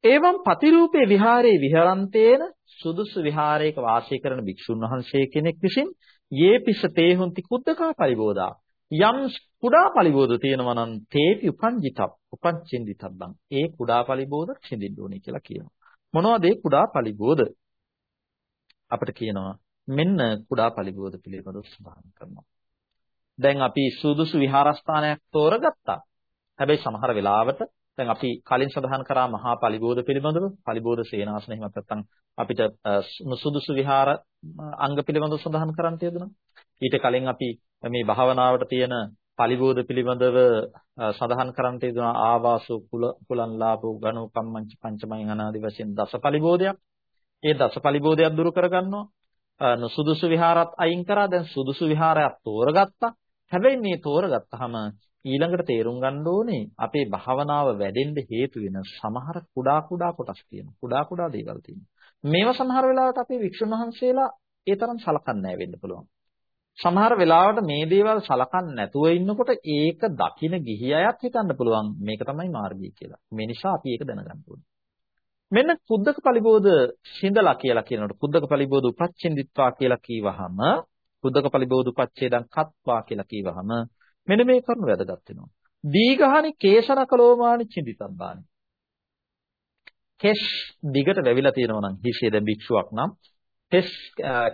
එවම් පතිරූපේ විහාරේ විහරන්තේන සුදුසු විහාරයක වාසය කරන භික්ෂුන් වහන්සේ කෙනෙක් විසින් යේපිස තේ හොන්ති කුද්දකා පරිබෝධා යම් කුඩා පරිබෝධ තියෙනවා නම් තේපි උපංජිතක් උපංචින්දිතබ්බං ඒ කුඩා පරිබෝධ ඡින්දින්න ඕනේ කියලා කියනවා. මොනවද ඒ කුඩා පරිබෝධ අපිට කියනවා මෙන්න කුඩා පරිබෝධ පිළිබඳව සඳහන් කරනවා. දැන් අපි සුදුසු විහාරස්ථානයක් තෝරගත්තා. හැබැයි සමහර වෙලාවට දැන් අපි කලින් සඳහන් කරා මහා පලිබෝධ පිළිබඳව පලිබෝධ සේනාසන එහෙම නැත්නම් අපිට සුදුසු විහාර අංග පිළිබඳව සඳහන් කරන්න තියදුනා. ඊට කලින් අපි මේ භාවනාවට තියෙන පලිබෝධ පිළිබඳව සඳහන් කරන්න තියදුනා ආවාසෝ කුල කුලන්ලාපෝ ගණෝ කම්මංච පංචමයන් අනාදි වශයෙන් දස පලිබෝධයක්. ඒ දස පලිබෝධයක් දුරු කරගන්නවා. නුසුදුසු විහාරات අයින් කරා දැන් සුදුසු විහාරයක් තෝරගත්තා. හැබැයි මේ තෝරගත්තාම ඊළඟට තේරුම් ගන්න ඕනේ අපේ භාවනාව වැඩෙන්න හේතු වෙන සමහර කුඩා කුඩා කොටස් තියෙනවා. කුඩා කුඩා දේවල් තියෙනවා. මේවා සමහර වෙලාවට අපේ වික්ෂුන් වහන්සේලා ඒ තරම් සලකන්නේ නැහැ වෙන්න පුළුවන්. සමහර වෙලාවට මේ දේවල් සලකන්නේ නැතුව ඉන්නකොට ඒක දකින ගිහි අයත් හිතන්න පුළුවන් මේක තමයි මාර්ගය කියලා. මේ නිසා අපි ඒක දැනගන්න ඕනේ. මෙන්න කුද්දක පලිබෝධ සිඳලා කියලා කියනකොට කුද්දක පලිබෝධ උපච්චින්දිත්වා කියලා කීවහම කුද්දක පලිබෝධ උපච්ඡේදං කත්වා කියලා කීවහම මෙන්න මේ කරුණ වැදගත් වෙනවා. දීඝානි කේශරකලෝමානි චින්දිතබ්බානි. කෙස් දිගට වැවිලා තියෙනවා නම් හිසේ දැන් භික්ෂුවක් නම් කෙස්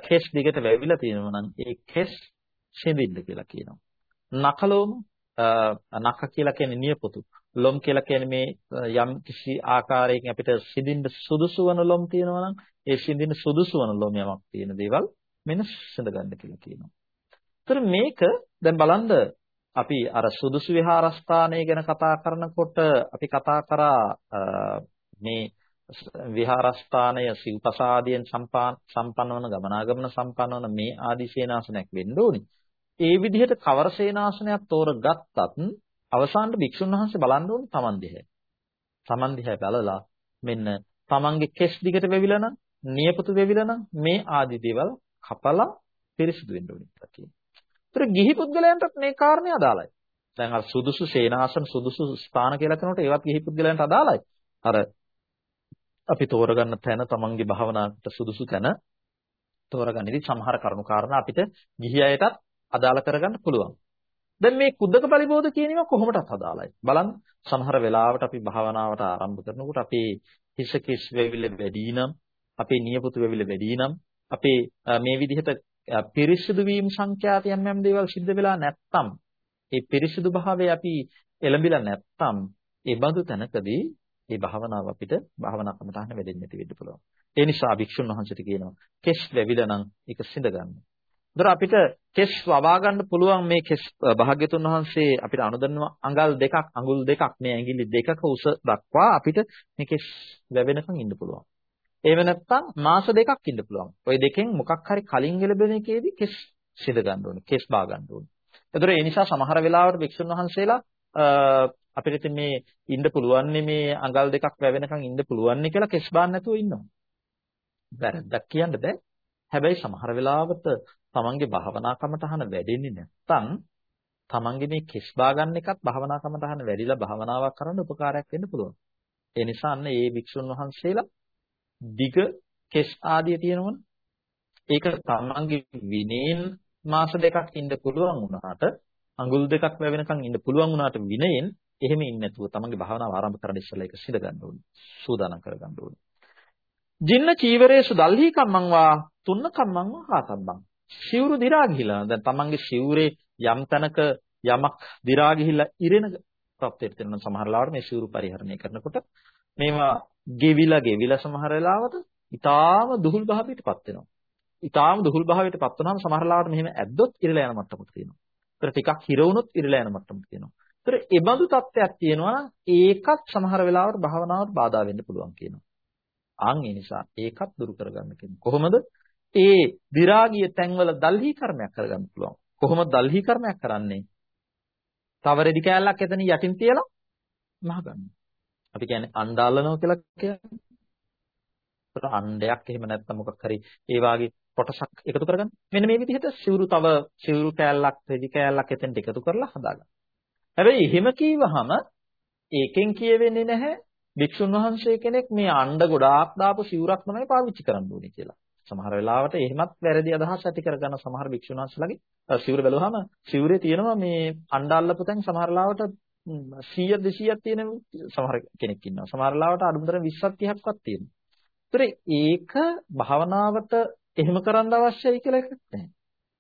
කෙස් දිගට වැවිලා තියෙනවා නම් ඒ කෙස් ෂෙඳින්න කියලා කියනවා. නකලෝම නක කියලා කියන්නේ නියපොතු. ලොම් කියලා කියන්නේ මේ යම් කිසි ආකාරයකින් අපිට සිඳින්න සුදුසු වන ලොම් තියෙනවා නම් ඒ සිඳින්න සුදුසු වන ලොම් යමක් තියෙන දේවල් මෙන්න සිඳ ගන්න කියලා කියනවා. ඒතර මේක දැන් බලන්න අපි අර සුදුසු විහාරස්ථානය ගැන කතා කරනකොට අපි කතා කරා මේ විහාරස්ථානය සිව්පසාදියෙන් සම්පන්න වන ගමනාගමන සම්පන්න වන මේ ආදි සේනාසනයක් වෙන්න ඕනි. ඒ විදිහට කවර සේනාසනයක් තෝරගත්තත් අවසානට භික්ෂුන් වහන්සේ බලන්න ඕනේ Taman දිහා. Taman දිහා බලලා මෙන්න Tamanගේ කෙස් දිගට වෙවිලා නම්, නියපොතු වෙවිලා නම් මේ ආදි දේවල් කපලා පිරිසිදු වෙන්න ඕනේ කියලා කියනවා. ඒතර ගිහි පුද්ගලයන්ටත් මේ කාරණේ අදාළයි. දැන් අර සුදුසු සේනාසන සුදුසු ස්ථාන කියලා කරනකොට ඒවත් ගිහි පුද්ගලයන්ට අදාළයි. අර අපි තෝරගන්න තැන තමන්ගේ භාවනාවට සුදුසු තැන තෝරගන්න. ඉතින් සමහර කරුණු කාරණා අපිට ගිහි අයටත් අදාළ කරගන්න පුළුවන්. දැන් මේ කුද්දක පරිබෝධ කියන ඒවා කොහොමදත් අදාළයි. බලන්න සමහර වෙලාවට අපි භාවනාවට ආරම්භ කරනකොට අපේ හිස කිස් වෙවිල වැඩි නම්, අපේ නියපොතු වෙවිල වැඩි නම්, අපේ මේ විදිහට පිරිසිදු වීම සංඛ්‍යාත යම් යම් දේවල් සිද්ධ වෙලා නැත්තම් ඒ පිරිසිදු භාවය අපි එළඹිලා නැත්තම් ඒ බඳු තැනකදී මේ භාවනාව අපිට භාවනා කමටහන වැඩෙන්නේ නැති වෙන්න පුළුවන්. ඒ නිසා භික්ෂුන් වහන්සේට කියනවා කෙස් වැවිලා නම් ඒක සිඳ ගන්න. ඒතර අපිට කෙස් වවා ගන්න පුළුවන් මේ කෙස් භාග්‍යතුන් වහන්සේ අපිට අනුදන්ව අඟල් දෙකක් අඟුල් දෙකක් මේ ඇඟිලි දෙකක උස දක්වා අපිට මේ කෙස් වැවෙනකන් ඉන්න පුළුවන්. එහෙම නැත්නම් මාස දෙකක් ඉන්න පුළුවන්. ওই දෙකෙන් මොකක් හරි කලින් එළබෙන එකේදී කෙස් සිඳ ගන්න ඕනේ. කෙස් බා ගන්න ඕනේ. ඒතර ඒ නිසා සමහර වෙලාවට භික්ෂුන් වහන්සේලා අපිට මේ ඉන්න පුළුවන් මේ අඟල් දෙකක් වැවෙනකන් ඉන්න පුළුවන් කියලා කෙස් බාන්න නැතුව ඉන්නවා. වැරද්දක් කියන්න බෑ. හැබැයි සමහර වෙලාවට තමන්ගේ භාවනා කමටහන වැඩෙන්නේ නැත්නම් තමන්ගේ මේ කෙස් බා ගන්න එකත් භාවනා කමටහන වැඩිලා භාවනාවක් කරන්න උපකාරයක් වෙන්න පුළුවන්. ඒ නිසා අන්න ඒ භික්ෂුන් වහන්සේලා දිග කෙස් ආදිය තියෙනවනේ. ඒක තමන්ගේ විනයෙන් මාස දෙකක් ඉන්න පුළුවන් වුණාට අඟුල් දෙකක් වැවෙනකන් ඉන්න පුළුවන් වුණාට විනයෙන් එහෙම ඉන්නේ නැතුව තමන්ගේ භාවනාව ආරම්භ කරන්න ඉස්සෙල්ලා ඒක සිඳ ගන්න ඕනේ. සූදානම් කර ගන්න ඕනේ. ජින්න චීවරේසු දල්හි කම්මං වා තුන්න කම්මං වා හාතබ්බං. සිවුරු දි รา ගිහිලා දැන් තමන්ගේ සිවුරේ යම් තැනක යමක් දි รา ගිහිලා ඉරෙන තත්ත්වයට තියෙන සමහර ලාවට මේ සිවුරු පරිහරණය කරනකොට මේවා ගෙවිලා ගෙවිලා සමහර වෙලාවට ඊටාම දුහුල් භාවයටපත් වෙනවා. ඊටාම දුහුල් භාවයටපත් වුනහම සමහර ලාවට මෙහෙම ඇද්දොත් ඉරලා යන මට්ටමක් තියෙනවා. ඒතර ටිකක් හිර වුණොත් ඉරලා යන මට්ටමක් තියෙනවා. ඒතර ඒ බඳු තත්ත්වයක් තියෙනවා නම් ඒකත් සමහර වෙලාවට භාවනාවට බාධා වෙන්න පුළුවන් කියනවා. ආන් ඒ නිසා ඒකත් දුරු කරගන්න කියනවා. කොහොමද? ඒ දි รา ගිය තැන්වල දල්හි කර්මයක් කරගන්න පුළුවන්. කොහොමද දල්හි කර්මයක් කරන්නේ? තව රෙදි කෑල්ලක් එතන යටින් තියලා මහ ගන්නවා. අපි කියන්නේ අණ්ඩාලනවා කියලා කියන්නේ. ඒකට අණ්ඩයක් එහෙම නැත්නම් මොකක් හරි ඒ වාගේ කොටසක් එකතු කරගන්න. මෙන්න මේ විදිහට සිවුරු තව සිවුරු කෑල්ලක් රෙදි කෑල්ලක් එතෙන්ට එකතු කරලා හදාගන්න. හැබැයි එහෙම කීවහම ඒකෙන් කියවෙන්නේ නැහැ භික්ෂුන් වහන්සේ කෙනෙක් මේ අණ්ඩ ගොඩාක් දාපු සිවුරක් තමයි පාවිච්චි කරන්න ඕනේ කියලා. සමහර වෙලාවට එහෙමත් වැරදි අදහස් ඇති කරගන්න සමහර භික්ෂුන් වහන්සේලාගේ සිවුර බැලුවාම සිවුරේ තියෙනවා මේ අණ්ඩාල්ලපු තැන් සමහර වෙලාවට 100 200ක් තියෙන සමහර කෙනෙක් ඉන්නවා. සමහර වෙලාවට අඩුමතර 20ක් 30ක්වත් තියෙනවා. ඒතර ඒක භාවනාවට එහෙම කරන්න අවශ්‍යයි කියලා එකක් නැහැ.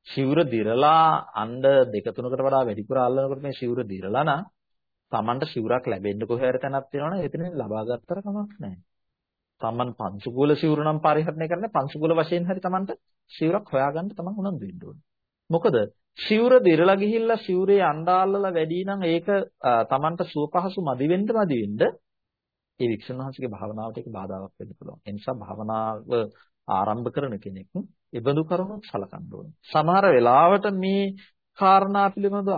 සිවුර දිරලා අණ්ඩ දෙක තුනකට වඩා වැඩිපුර අල්ලනකොට මේ සිවුර දිරලා නම් Tamanට සිවුරක් ලැබෙන්න කොහේ හරි තැනක් තියෙනවනේ එතනින් ලබා ගත්තට කමක් නැහැ. Taman පංචකූල සිවුර නම් පරිහරණය කරන්නේ පංචකූල වශයෙන් හරි Tamanට සිවුරක් හොයාගන්න Taman උනන්දු වෙන්න ඕනේ. මොකද සිවුර දිරලා ගිහිල්ලා සිවුරේ අඬාල්ලලා වැඩි නම් ඒක Tamanට සුවපහසු මදි වෙන්න මදි වෙන්න ඒ වික්ෂුන් වහන්සේගේ භාවනාවට ඒක බාධාවක් වෙන්න පුළුවන්. ඒ නිසා භාවනාව ආරම්භ කරන කෙනෙක් ඉබඳු කරුණුත් සලකන්න ඕනේ. සමහර වෙලාවට මේ කාරණා පිළිබඳව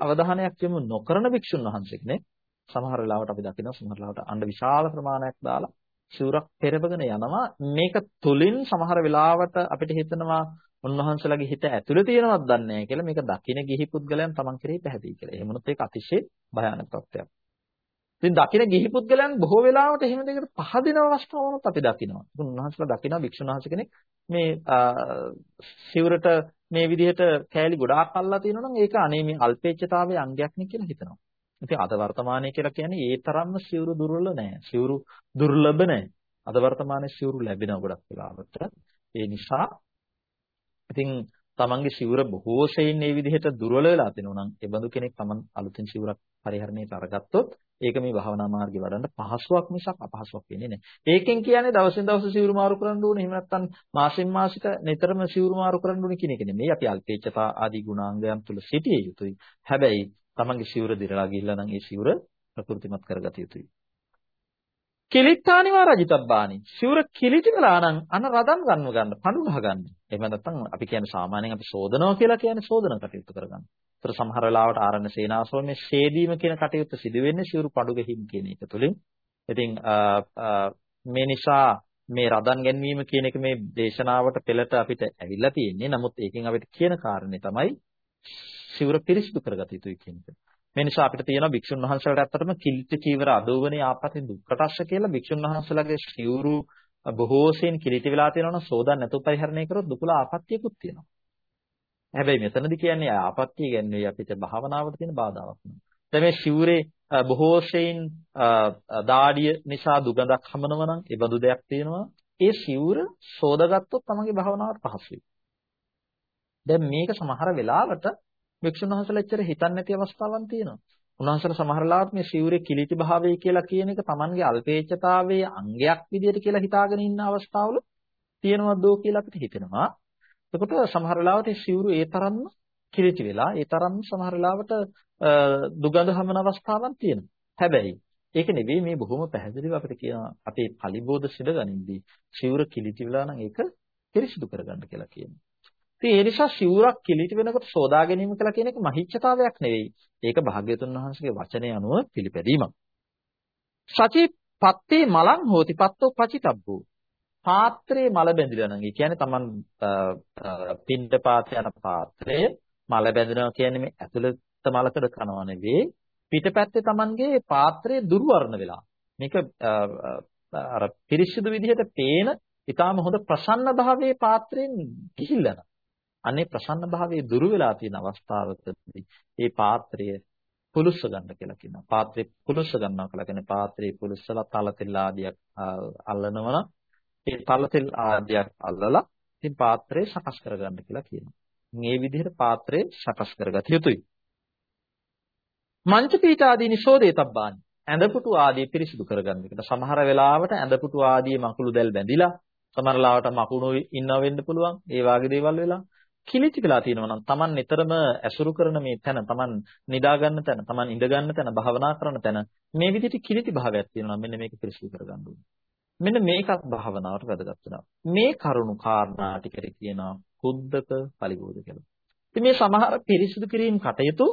අවධානයක් යොමු නොකරන වික්ෂුන් වහන්සේක් නේ සමහර වෙලාවට අපි දකිනවා සමහර වෙලාවට අඬ විශාල ප්‍රමාණයක් දාලා සිවුරක් පෙරබගෙන යනවා මේක තුලින් සමහර වෙලාවට අපිට හිතෙනවා උන්වහන්සේලාගේ හිත ඇතුලේ තියෙනවද දන්නේ නැහැ කියලා මේක දකින ගිහි පුද්ගලයන් තමන් කෙරෙහි පැහැදිලි කියලා. එහෙම වුණොත් ඒක අතිශය භයානක තත්ත්වයක්. ඉතින් දකින ගිහි පුද්ගලයන් බොහෝ වෙලාවට එහෙම දෙයකට පහදින අවස්ථාවලත් අපි දකිනවා. ඉතින් උන්වහන්සේලා දකිනවා භික්ෂුන් වහන්සේ කෙනෙක් මේ සිවුරට මේ විදිහට කෑලි ගොඩාක් අල්ලලා තියෙනවා නම් ඒක අනේ මේ අල්පේච්ඡතාවයේ අංගයක් නේ කියලා හිතනවා. ඉතින් අද වර්තමානයේ කියලා කියන්නේ ඒ තරම්ම සිවුරු දුර්වල නැහැ. සිවුරු දුර්ලභ නැහැ. අද වර්තමානයේ සිවුරු ලැබෙන ගොඩක් වෙලාවට. ඒ නිසා ඉතින් තමන්ගේ සිවුර බොහෝ සෙයින් මේ විදිහට දුර්වල වෙලා තිනවා නම් ඒ බඳු කෙනෙක් තමන් අලුතින් සිවුරක් පරිහරණයට අරගත්තොත් ඒක මේ භාවනා මාර්ගේ වඩන්න පහසුවක් මිසක් අපහසුවක් වෙන්නේ නැහැ. ඒකෙන් කියන්නේ දවසින් දවස සිවුරු මාරු කරන්න ඕනේ. එහෙම නැත්නම් මාසෙන් මාසෙට නිතරම සිවුරු මාරු කරන්න ඕනේ කියන එක නෙමෙයි. අපි අල්පේච්ඡතා ආදී ගුණාංගයන් තුල සිටිය යුතුයි. හැබැයි තමන්ගේ සිවුර දිරලා ගිහිල්ලා නම් ඒ සිවුර ප්‍රකෘතිමත් කරගත යුතුයි. කිලිට්ටානිවා රජිතබ්බානි. සිවුර කිලිටි වෙලා නම් අන රදම් ගන්නව ගන්න, පඳු ගහ ගන්න. එහෙම නැත්නම් අපි කියන්නේ සාමාන්‍යයෙන් අපි සෝදනවා කියලා කියන්නේ සෝදන කටයුතු කරගන්න. ඒතර සමහර වෙලාවට ආරණ්‍ය සේනාසෝල මේ ෂේදීම කියන කටයුත්ත සිදු වෙන්නේ සිවුරු පඳු ගහින් කියන එක තුළින්. ඉතින් මේ නිසා මේ රදන් ගැනීම කියන එක මේ දේශනාවට පෙළට අපිට ඇවිල්ලා තියෙන්නේ. නමුත් ඒකෙන් අපිට කියන කාරණේ තමයි සිවුර පිරිසිදු කරගත යුතුයි කියන එක. මේ නිසා අපිට තියෙනවා භික්ෂුන් වහන්සේලාට ඇත්තටම කිලිට චීවර අදෝවනේ ආපතේ දුක්කටස්ස කියලා භික්ෂුන් වහන්සේලාගේ සිවුරු බොහෝසෙන් කිලිට වෙලා තියෙනවා නම් සෝදන් නැතුව පරිහරණය කරොත් දුකල ආපත්‍යකුත් තියෙනවා. හැබැයි මෙතනදි කියන්නේ ආපත්‍ය කියන්නේ අපිට භාවනාවට තියෙන බාධාවක් නෙවෙයි. දැන් මේ සිවුරේ බොහෝසෙන් දාඩිය නිසා දුගඳක් හමනවා නම් ඒ බඳු දෙයක් තියෙනවා. ඒ සිවුර සෝදාගත්තොත් තමන්ගේ භාවනාවට පහසුයි. දැන් මේක සමහර වෙලාවට වික්ෂුන් වහන්සේලා එච්චර හිතන්නේ නැති අවස්ථාවන් තියෙනවා. උන්වහන්සේලා සමහර ලාවට මේ සිවුරේ කිලිටි භාවය කියලා කියන එක Tamanගේ අල්පේච්ඡතාවයේ අංගයක් විදිහට කියලා හිතාගෙන ඉන්න අවස්ථාවල තියෙනවදෝ කියලා අපිට හිතෙනවා. එතකොට සමහර ලාවට සිවුරු ඒ තරම්ම කිලිටි වෙලා ඒ තරම් සමහර ලාවට දුගඳ හමන අවස්ථාවන් තියෙනවා. හැබැයි ඒක නෙවෙයි මේ බොහොම පැහැදිලිව අපිට කියන අපේ පලිබෝධ සිඳ ගනින්දී සිවුර කිලිටි වෙලා නම් ඒක පිරිසිදු කරගන්න කියලා කියනවා. ඉතින් ඒ නිසා සිවුරක් කිලිටි වෙනකොට සෝදා ගැනීම කියලා කියන එක මහිච්ඡතාවයක් නෙවෙයි. ඒක භාග්‍යතුන් වහන්සේගේ වචනය අනුව පිළිපැදීමක්. සචි පත්තේ මලං හෝති පත්තෝ පචිතබ්බෝ. පාත්‍රයේ මල බැඳිලා නම් ඒ කියන්නේ Taman පින්ඩ පාත යන පාත්‍රය මල බැඳිනවා කියන්නේ මේ ඇතුළත මලකඩ කනවා නෙවෙයි පිටපැත්තේ Tamanගේ පාත්‍රය දුර්වර්ණ වෙලා. මේක අර පිරිසිදු විදිහට පේන ඊටාම හොඳ ප්‍රසන්න භාවයේ පාත්‍රයෙන් ගිහිල්ලා අනේ ප්‍රසන්න භාවයේ දුරු වෙලා තියෙන අවස්ථාවකදී ඒ පාත්‍රය පුලුස්ස ගන්න කියලා කියනවා. පාත්‍රය පුලුස්ස ගන්නවා කියලා කියන්නේ පාත්‍රයේ පුලුස්සලා තල තෙල් ආදියක් අල්ලනවා නම් ඒ තල තෙල් ආදියක් අල්ලලා ඉතින් පාත්‍රය සකස් කරගන්න කියලා කියනවා. මේ විදිහට පාත්‍රය සකස් කරගත යුතුයි. මංච පීඨ ආදී නිසෝදේ තබ්බානි. ඇඳපුටු ආදී පිරිසිදු කරගන්න කියලා. සමහර වෙලාවට ඇඳපුටු ආදී මකුළු දැල් බැඳිලා සමහර ලාවට මකුණු ඉන්නව වෙන්න පුළුවන්. ඒ වාගේ දේවල් වෙලා කිලිටි වෙලා තියෙනවා නම් Taman නිතරම ඇසුරු කරන මේ තැන Taman නිදා ගන්න තැන Taman ඉඳ ගන්න තැන භාවනා කරන තැන මේ විදිහට කිලිටි භාවයක් තියෙනවා මෙන්න මේක පිරිසිදු කරගන්න ඕනේ. මෙන්න මේකත් භාවනාවට වැදගත් වෙනවා. මේ කරුණු කාරණා ටිකට කියනවා කුද්දක පරිබෝධ කියලා. ඉතින් මේ සමහර පිරිසිදු කිරීම කටයුතු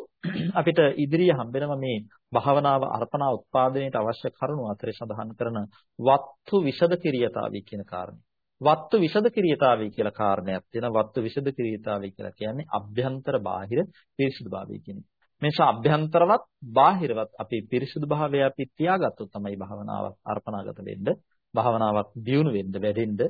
අපිට ඉදිරිය හම්බෙනවා මේ භාවනාව අර්පණා උත්පාදනයට අවශ්‍ය කරුණු අතරේ සඳහන් කරන වත්තු විෂද කිරියතාවී කියන කාරණේ. වත්තු විෂද කිරියතාවය කියලා කාරණයක් තියෙනවා. වත්තු විෂද කිරියතාවය කියලා කියන්නේ අභ්‍යන්තර බාහිර පිරිසුදු භාවය කියන එක. මේසා අභ්‍යන්තරවත් බාහිරවත් අපි පිරිසුදු භාවය අපි තියාගත්තොත් තමයි භාවනාවක් අර්පණාගත වෙන්න, භාවනාවක් දියුණු වෙන්න, වැඩෙන්න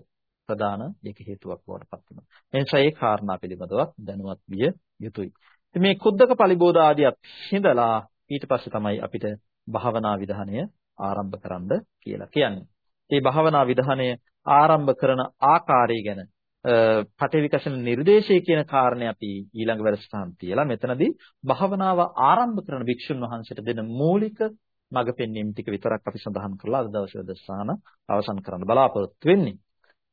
ප්‍රධාන ඒක හේතුවක් බවට පත් වෙනවා. එනිසා ඒ කාරණා පිළිබඳව දැනුවත් විය යුතුයි. ඉතින් මේ කුද්දක පරිබෝධ ආදියත් හිඳලා ඊට පස්සේ තමයි අපිට භාවනා විධානය ආරම්භ කරන්න කියලා කියන්නේ. මේ භාවනා විධානය ආරම්භ කරන ආකාරය ගැන පටිවිකසන නිර්දේශය කියන කාරණේ අපි ඊළඟ වැඩසටහන තියලා මෙතනදී භාවනාව ආරම්භ කරන භික්ෂුන් වහන්සේට දෙන මූලික මඟ පෙන්වීම ටික විතරක් අපි සඳහන් කරලා අද දවසේ වැඩසටහන අවසන් කරන්න බලාපොරොත්තු වෙන්නේ.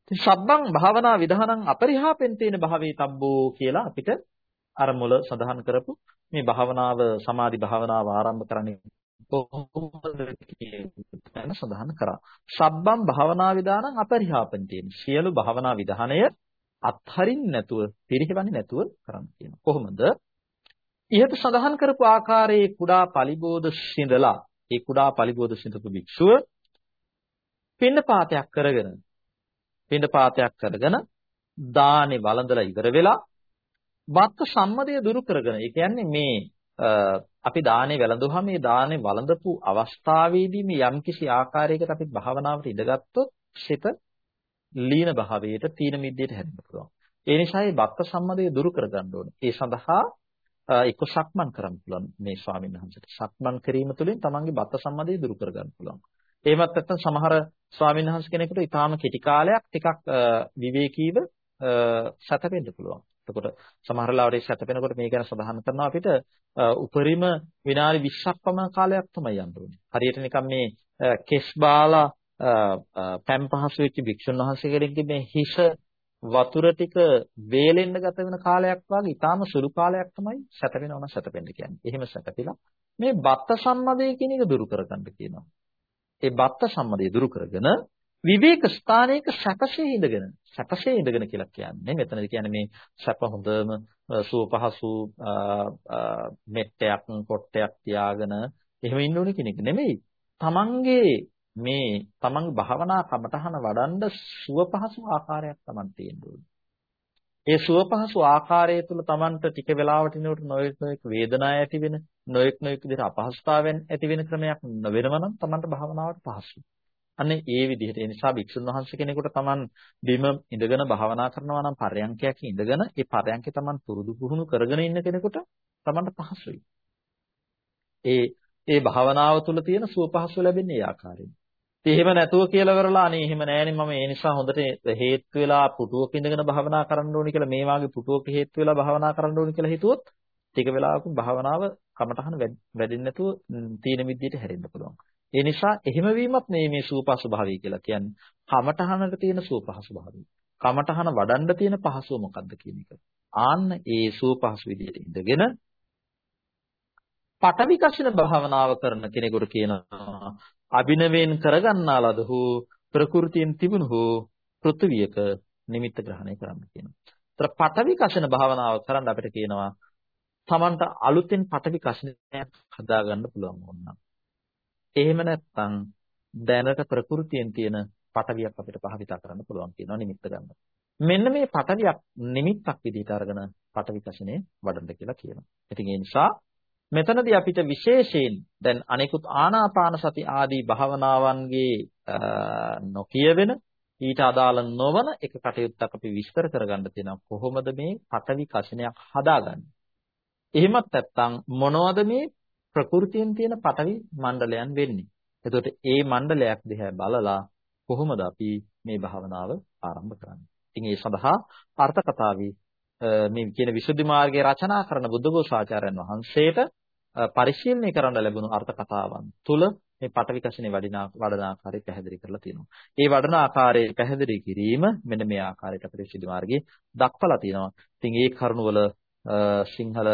ඉතින් සබ්බං භාවනා විධානං අපරිහාපෙන් තේන භාවේ තබ්බෝ කියලා අපිට අර මුල සඳහන් කරපු මේ භාවනාව සමාධි භාවනාව ආරම්භ කරන්නේ කොහොමද කියන සඳහන් කරා. සබ්බම් භාවනා විදානං අපරිහාපන් තියෙන. සියලු භාවනා විධානය අත්හරින්න නැතුව, පිරිහෙවන්නේ නැතුව කරන්න කියනවා. කොහොමද? ඉහත සඳහන් කරපු ආකාරයේ කුඩා පලිබෝධ සිඳලා, ඒ කුඩා පලිබෝධ සිඳපු භික්ෂුව පින්න පාතයක් කරගෙන පින්න පාතයක් කරගෙන දානේ වළඳලා ඉවර වෙලා වත්ත සම්මදය දුරු කරගෙන ඒ කියන්නේ මේ අපි දානේ වැළඳුවාම මේ දානේ වළඳපු අවස්ථාවේදී මේ යම්කිසි ආකාරයකට අපි භාවනාවට ඉඳගත්තොත් සිත ලීන භාවයට තීන මිද්දයට හැදෙන්න පුළුවන්. ඒ නිසා මේ බක්ක සම්මදය දුරු කරගන්න ඕනේ. ඒ සඳහා එක්ක සක්මන් කරන්න පුළුවන් මේ ස්වාමීන් වහන්සේට. සක්මන් කිරීම තුළින් තමන්ගේ බක්ක සම්මදය දුරු කරගන්න පුළුවන්. එහෙමත් නැත්නම් සමහර ස්වාමීන් වහන්සේ කෙනෙකුට ඊටාම කෙටි කාලයක් ටිකක් විවේකීව සැතපෙන්න පුළුවන්. එතකොට සමහර ලාවට සැතපෙනකොට මේ ගැන සඳහන් කරනවා අපිට උපරිම විනාඩි 20ක් පමණ කාලයක් තමයි යන්න ඕනේ. හරියට නිකන් මේ කෙස් බාලා පැම් පහසු වෙච්ච භික්ෂුන් වහන්සේ කෙනෙක්ගේ මේ හිස වතුර ටික වේලෙන්න ගත වෙන කාලයක් වගේ ඊටාම සුළු කාලයක් තමයි සැතපෙනවම සැතපෙන්න කියන්නේ. එහෙම සැතපිලා මේ බත්ත සම්මදය කියන එක දුරු කරගන්න කියනවා. ඒ බත්ත සම්මදය දුරු කරගෙන විවේක ස්ථානයක සැපසේ ඉඳගෙන සැපසේ ඉඳගෙන කියලා කියන්නේ මෙතනදී කියන්නේ මේ සැප හොඳම සුව පහසු මෙට්ටයක් පොට්ටයක් තියාගෙන එහෙම ඉන්න ඕනේ කියන එක නෙමෙයි. තමන්ගේ මේ තමන්ගේ භාවනා කමටහන වඩන්න සුව පහසු ආකාරයක් තමන් තියෙන්න ඕනේ. ඒ සුව පහසු ආකාරය තුළ තමන්ට ටික වෙලාවට ඉන්නකොට නොයෙක් නොයෙක් වේදනා ඇති වෙන නොයෙක් නොයෙක් විදිහට අපහසුතාවයන් ඇති වෙන ක්‍රමයක් නොවෙනවා නම් තමන්ට භාවනාවට පහසුයි. අනේ ඒ විදිහට ඒ නිසා භික්ෂුන් වහන්සේ කෙනෙකුට Taman බිම ඉඳගෙන භාවනා කරනවා නම් පරයන්කයක් ඉඳගෙන ඒ පරයන්කේ Taman පුරුදු පුහුණු කරගෙන ඉන්න කෙනෙකුට Tamanට පහසුයි. ඒ ඒ භාවනාව තුළ තියෙන සුව පහසු ලැබෙන්නේ ඒ ආකාරයෙන්. ඉතින් එහෙම නැතුව කියලා කරලා අනේ එහෙම නෑනේ මම ඒ නිසා හොඳට හේතු වෙලා පුටුවක ඉඳගෙන භාවනා කරන්න ඕනි කියලා මේ වාගේ පුටුවක හේතු වෙලා භාවනා කරන්න ඕනි කියලා හිතුවොත් ටික වෙලාවක භාවනාව කමටහන වැඩෙන්නේ නැතුව තීන මිද්දියට හැරෙන්න පුළුවන්. ඒ නිසා එහෙම වීමත් මේ මේ සූපහසු භාවය කියලා කියන්නේ. කමඨහනට තියෙන සූපහසු භාවය. කමඨහන වඩන්න තියෙන පහසුව මොකක්ද කියන එක. ආන්න ඒ සූපහසු විදියට ඉඳගෙන පටවිකෂණ භාවනාව කරන කෙනෙකුට කියනවා අභිනවෙන් කරගන්නා ලද හෝ ප්‍රകൃතියෙන් තිබුණු හෝ පෘථුවියක නිමිත්ත ග්‍රහණය කරන්න කියනවා. ඒතර පටවිකෂණ භාවනාව කරන්න අපිට කියනවා Tamanට අලුතෙන් පටවිකෂණයක් හදාගන්න පුළුවන් වුණා. එහෙම නැත්නම් දැනට ප්‍රകൃතියෙන් තියෙන පටවියක් අපිට භාවිතා කරන්න පුළුවන් කියනවා නිමිත්ත ගන්න. මෙන්න මේ පටවියක් නිමිත්තක් විදිහට අරගෙන පටවි කෂණේ වඩන්න කියලා කියනවා. ඉතින් ඒ නිසා මෙතනදී අපිට විශේෂයෙන් දැන් අනිකුත් ආනාපාන සති ආදී භාවනාවන්ගේ නොකියවෙන ඊට අදාළ නොවන එක කටයුත්තක් අපි විස්තර කරගන්න තියෙනවා කොහොමද මේ පටවි කෂණයක් හදාගන්නේ. එහෙමත් නැත්නම් මොනවද මේ ප්‍රകൃතියෙන් තියෙන පටවි මණ්ඩලයන් වෙන්නේ. එතකොට ඒ මණ්ඩලයක් දිහා බලලා කොහොමද අපි මේ භාවනාව ආරම්භ කරන්නේ? ඉතින් ඒ සඳහා අර්ථ කතාවේ මේ කියන විසුද්ධි මාර්ගය රචනා කරන බුද්ධඝෝසාචාර්යන් වහන්සේට පරිශීලනය කරන්න ලැබුණු අර්ථ කතාවන් තුල මේ පටවිකෂණේ වඩිනා වඩන ආකාරය පැහැදිලි කරලා තියෙනවා. ඒ වඩන ආකාරය පැහැදිලි කිරීම මෙන්න මේ ආකාරයට අපේ විසුද්ධි මාර්ගයේ දක්වලා තියෙනවා. ඉතින් ඒ කරුණවල සිංහල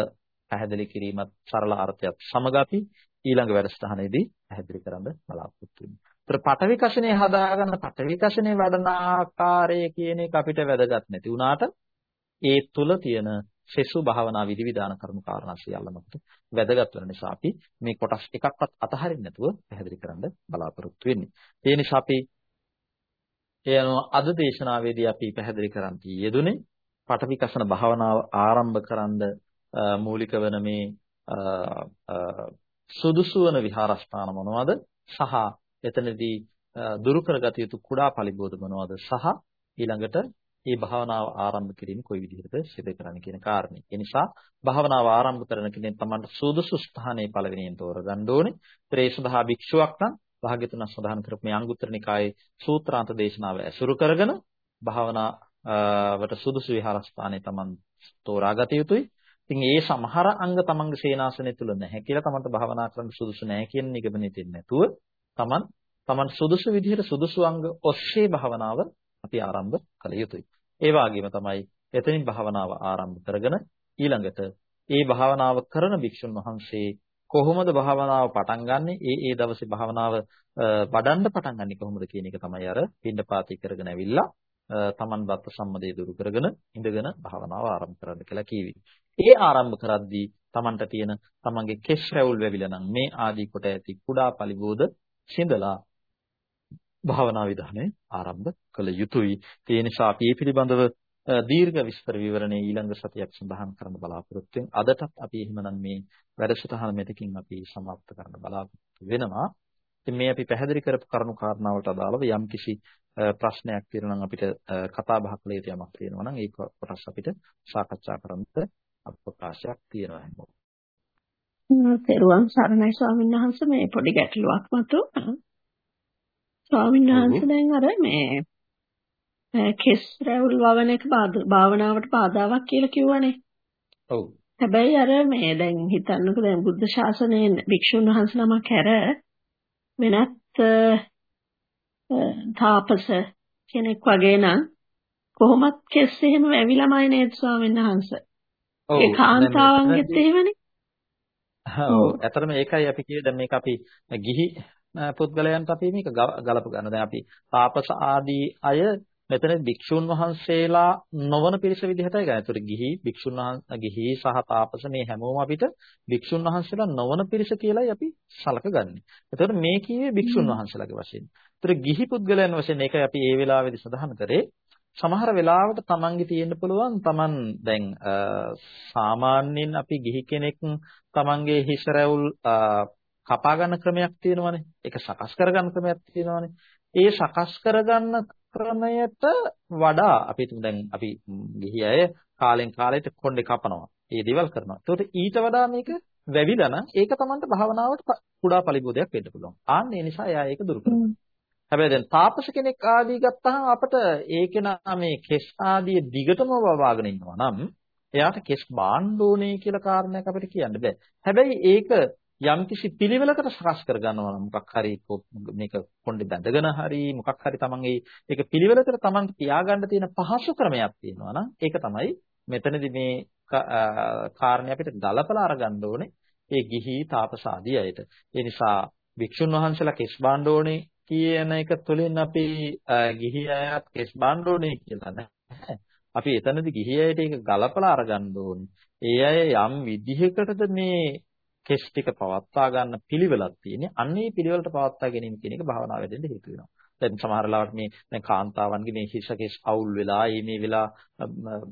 පැහැදිලි කිරීමත් සරල අර්ථයත් සමග අපි ඊළඟ වැඩසටහනේදී පැහැදිලි කරන්න බලාපොරොත්තු වෙනවා. ඒතර පටවි කෂණේ හදාගන්න පටවි කෂණේ වඩන ආකාරය කියන එක අපිට වැදගත් නැති වුණාට ඒ තුල තියෙන සෙසු භාවනා විධිවිධාන කරුණු කාරණා සියල්ලම වැදගත් වෙන නිසා අපි මේ කොටස් එකක්වත් අතහරින්න නැතුව පැහැදිලි කරන්න බලාපොරොත්තු වෙන්නේ. ඒ නිසා අපි ඒ අනුව අද දේශනාවේදී අපි පැහැදිලි කරන්න යෙදුනේ පටවි කෂණ භාවනාව ආරම්භ කරන්න මූලික වන මේ සුදුසු වන විහාරස්ථාන මොනවද සහ එතනදී දුරු කරගත යුතු කුඩා පරිබෝධ මොනවද සහ ඊළඟට මේ භාවනාව ආරම්භ කිරීම කොයි විදිහටද සිදු කරන්නේ කියන කාරණේ. ඒ නිසා භාවනාව ආරම්භ කරන කෙනෙක් තමන්ට සුදුසු ස්ථානයේ පළවෙනියෙන් තෝරගන්න ඕනේ. ඒ සඳහා භික්ෂුවක් නම් භාග්‍යතුන් සදාහන් කරපු මේ අංගුත්තර නිකායේ සූත්‍රාන්ත දේශනාව ඇසුරු කරගෙන භාවනාවට සුදුසු විහාරස්ථානයේ තමන් තෝරාගත යුතුයි. ඉතින් ඒ සමහර අංග තමන්ගේ සේනාසනය තුල නැහැ කියලා තමන්ට භාවනා කරන්න සුදුසු නැහැ කියන නිගමනය දෙන්නේ නැතුව තමන් තමන් සුදුසු විදිහට සුදුසු අංග ඔස්සේ භාවනාව අපි ආරම්භ කළ යුතුයි. ඒ වගේම තමයි එතනින් භාවනාව ආරම්භ කරගෙන ඊළඟට ඒ භාවනාව කරන භික්ෂුන් වහන්සේ කොහොමද භාවනාව පටන් ගන්නෙ? ඒ ඒ දවසේ භාවනාව වඩන්න පටන් ගන්නෙ කොහොමද කියන එක තමයි අර පින්නපාතී කරගෙන ඇවිල්ලා තමන් වත් සම්මදේ දුරු කරගෙන ඉඳගෙන භාවනාව ආරම්භ කරන්න කියලා කිවි. ඒ ආරම්භ කරද්දී Tamanට තියෙන Tamanගේ කෙස් රැවුල් වැවිලා නම් මේ ආදී කොට ඇති කුඩා පරිබෝධ සිඳලා භාවනා විධානය ආරම්භ කළ යුතුයි. ඒ නිසා අපි මේ පිළිබඳව දීර්ඝ විස්තර විවරණේ ඊළඟ සතියක් සඳහන් කරන්න බලාපොරොත්තු වෙන. අදටත් අපි එහෙමනම් මේ වැඩසටහන මෙතකින් අපි સમાප්ත කරන්න බලාපොරොත්තු වෙනවා. ඉතින් මේ අපි පැහැදිලි කරපු කරුණු කාරණාවලට අදාළව යම්කිසි ප්‍රශ්නයක් තියෙනවා නම් අපිට කතා බහ කළ යුතු යමක් තියෙනවා නම් ඒක කොටස් අපිට සාකච්ඡා කරන්න අවකාශයක් තියෙනවා හැමෝම. තෙරුවන් සරණයි ස්වාමීන් වහන්සේ මේ පොඩි ගැටලුවක් මතු ස්වාමීන් වහන්සේ දැන් අර මේ කෙස් රැවුල් වවන එක භාවනාවට බාධාවක් කියලා කිව්වනේ. ඔව්. හැබැයි අර මේ දැන් හිතන්නකෝ දැන් බුද්ධ ශාසනයේ භික්ෂුන් වහන්සේ නමක් හැර වෙනත් තාපස කෙනෙක් වගේ නම් කොහොමත් කෙස් එහෙම වැවිලාමයි නේද ස්වාමීන් වහන්සේ. ඒ කාන්තාවන්ගෙත් එහෙමනේ. ඔව්. ඇත්තටම ඒකයි අපි කියේ දැන් මේක අපි ගිහි පුද්ගලයන්ට අපි මේක ගලප ගන්න. දැන් අපි තාපස ආදී අය මෙතන භික්ෂුන් වහන්සේලා නොවන පිරිස විදිහටයි ගන්න. ඒතර ගිහි භික්ෂුන් ගිහි සහ තාපස මේ හැමෝම අපිට භික්ෂුන් වහන්සේලා නොවන පිරිස කියලායි අපි සලකගන්නේ. ඒතර මේ කියේ භික්ෂුන් වහන්සේලාගේ වශයෙන්. ඒතර ගිහි පුද්ගලයන් වශයෙන් ඒකයි අපි ඒ වෙලාවේදී සඳහන් කරේ. සමහර වෙලාවට තමන්ගේ තියෙන්න පුළුවන් තමන් දැන් සාමාන්‍යයෙන් අපි ගිහි කෙනෙක් තමන්ගේ හිස රැවුල් කපා ගන්න ක්‍රමයක් තියෙනවනේ. ඒක සකස් කරගන්න ක්‍රමයක් තියෙනවනේ. ඒ සකස් කරගන්න ක්‍රමයට වඩා අපි දැන් අපි ගිහි අය කාලෙන් කාලයට කොණ්ඩේ කපනවා. ඒ දේවල් කරනවා. ඒකට ඊට වඩා මේක වැවිලා නම් ඒක Tamanට භාවනාවට කුඩා පරිබෝධයක් වෙන්න පුළුවන්. ආන්න ඒ නිසා එයා ඒක දුරු කරනවා. හැබැයි දැන් තාපස කෙනෙක් ආදී ගත්තාම අපිට ඒකේ නම් මේ කෙස් ආදී දිගටම වවාගෙන ඉන්නවා නම් එයාට කෙස් බාන්න ඕනේ කියලා කාරණයක් අපිට කියන්න බෑ. හැබැයි ඒක යම්කිසි පිළිවෙලකට සකස් කරගන්නවා නම් මොකක් හරි මේක කොණ්ඩේ බැඳගෙන හරි මොකක් හරි තමන් ඒක පිළිවෙලකට තමන් තියාගන්න තියෙන පහසු ක්‍රමයක් තියෙනවා නම් ඒක තමයි මෙතනදී මේ කාරණේ අපිට ගලපලා අරගන්න ඕනේ ඒ ගිහි තාපස ආදී අයට. ඒ නිසා භික්ෂුන් වහන්සේලා කෙස් බාන්න ඕනේ කියන එක තුළින් අපි ගිහි අයත් කෙස් ඕනේ කියලා නෑ. අපි එතනදී ගිහි අයට ඒක ගලපලා අරගන්න ඕනේ. ඒ අය යම් විදිහකටද මේ කෙස් ටික පවත්වා ගන්න පිළිවෙලක් තියෙන්නේ. අන්න ඒ පිළිවෙලට පවත්වා ගැනීම කියන එක භාවනාව වැඩෙන්න හේතු වෙනවා. දැන් සමහර ලාවට මේ දැන් කාන්තාවන්ගේ මේ හිස කෙස් අවුල් වෙලා, ඒ මේ වෙලා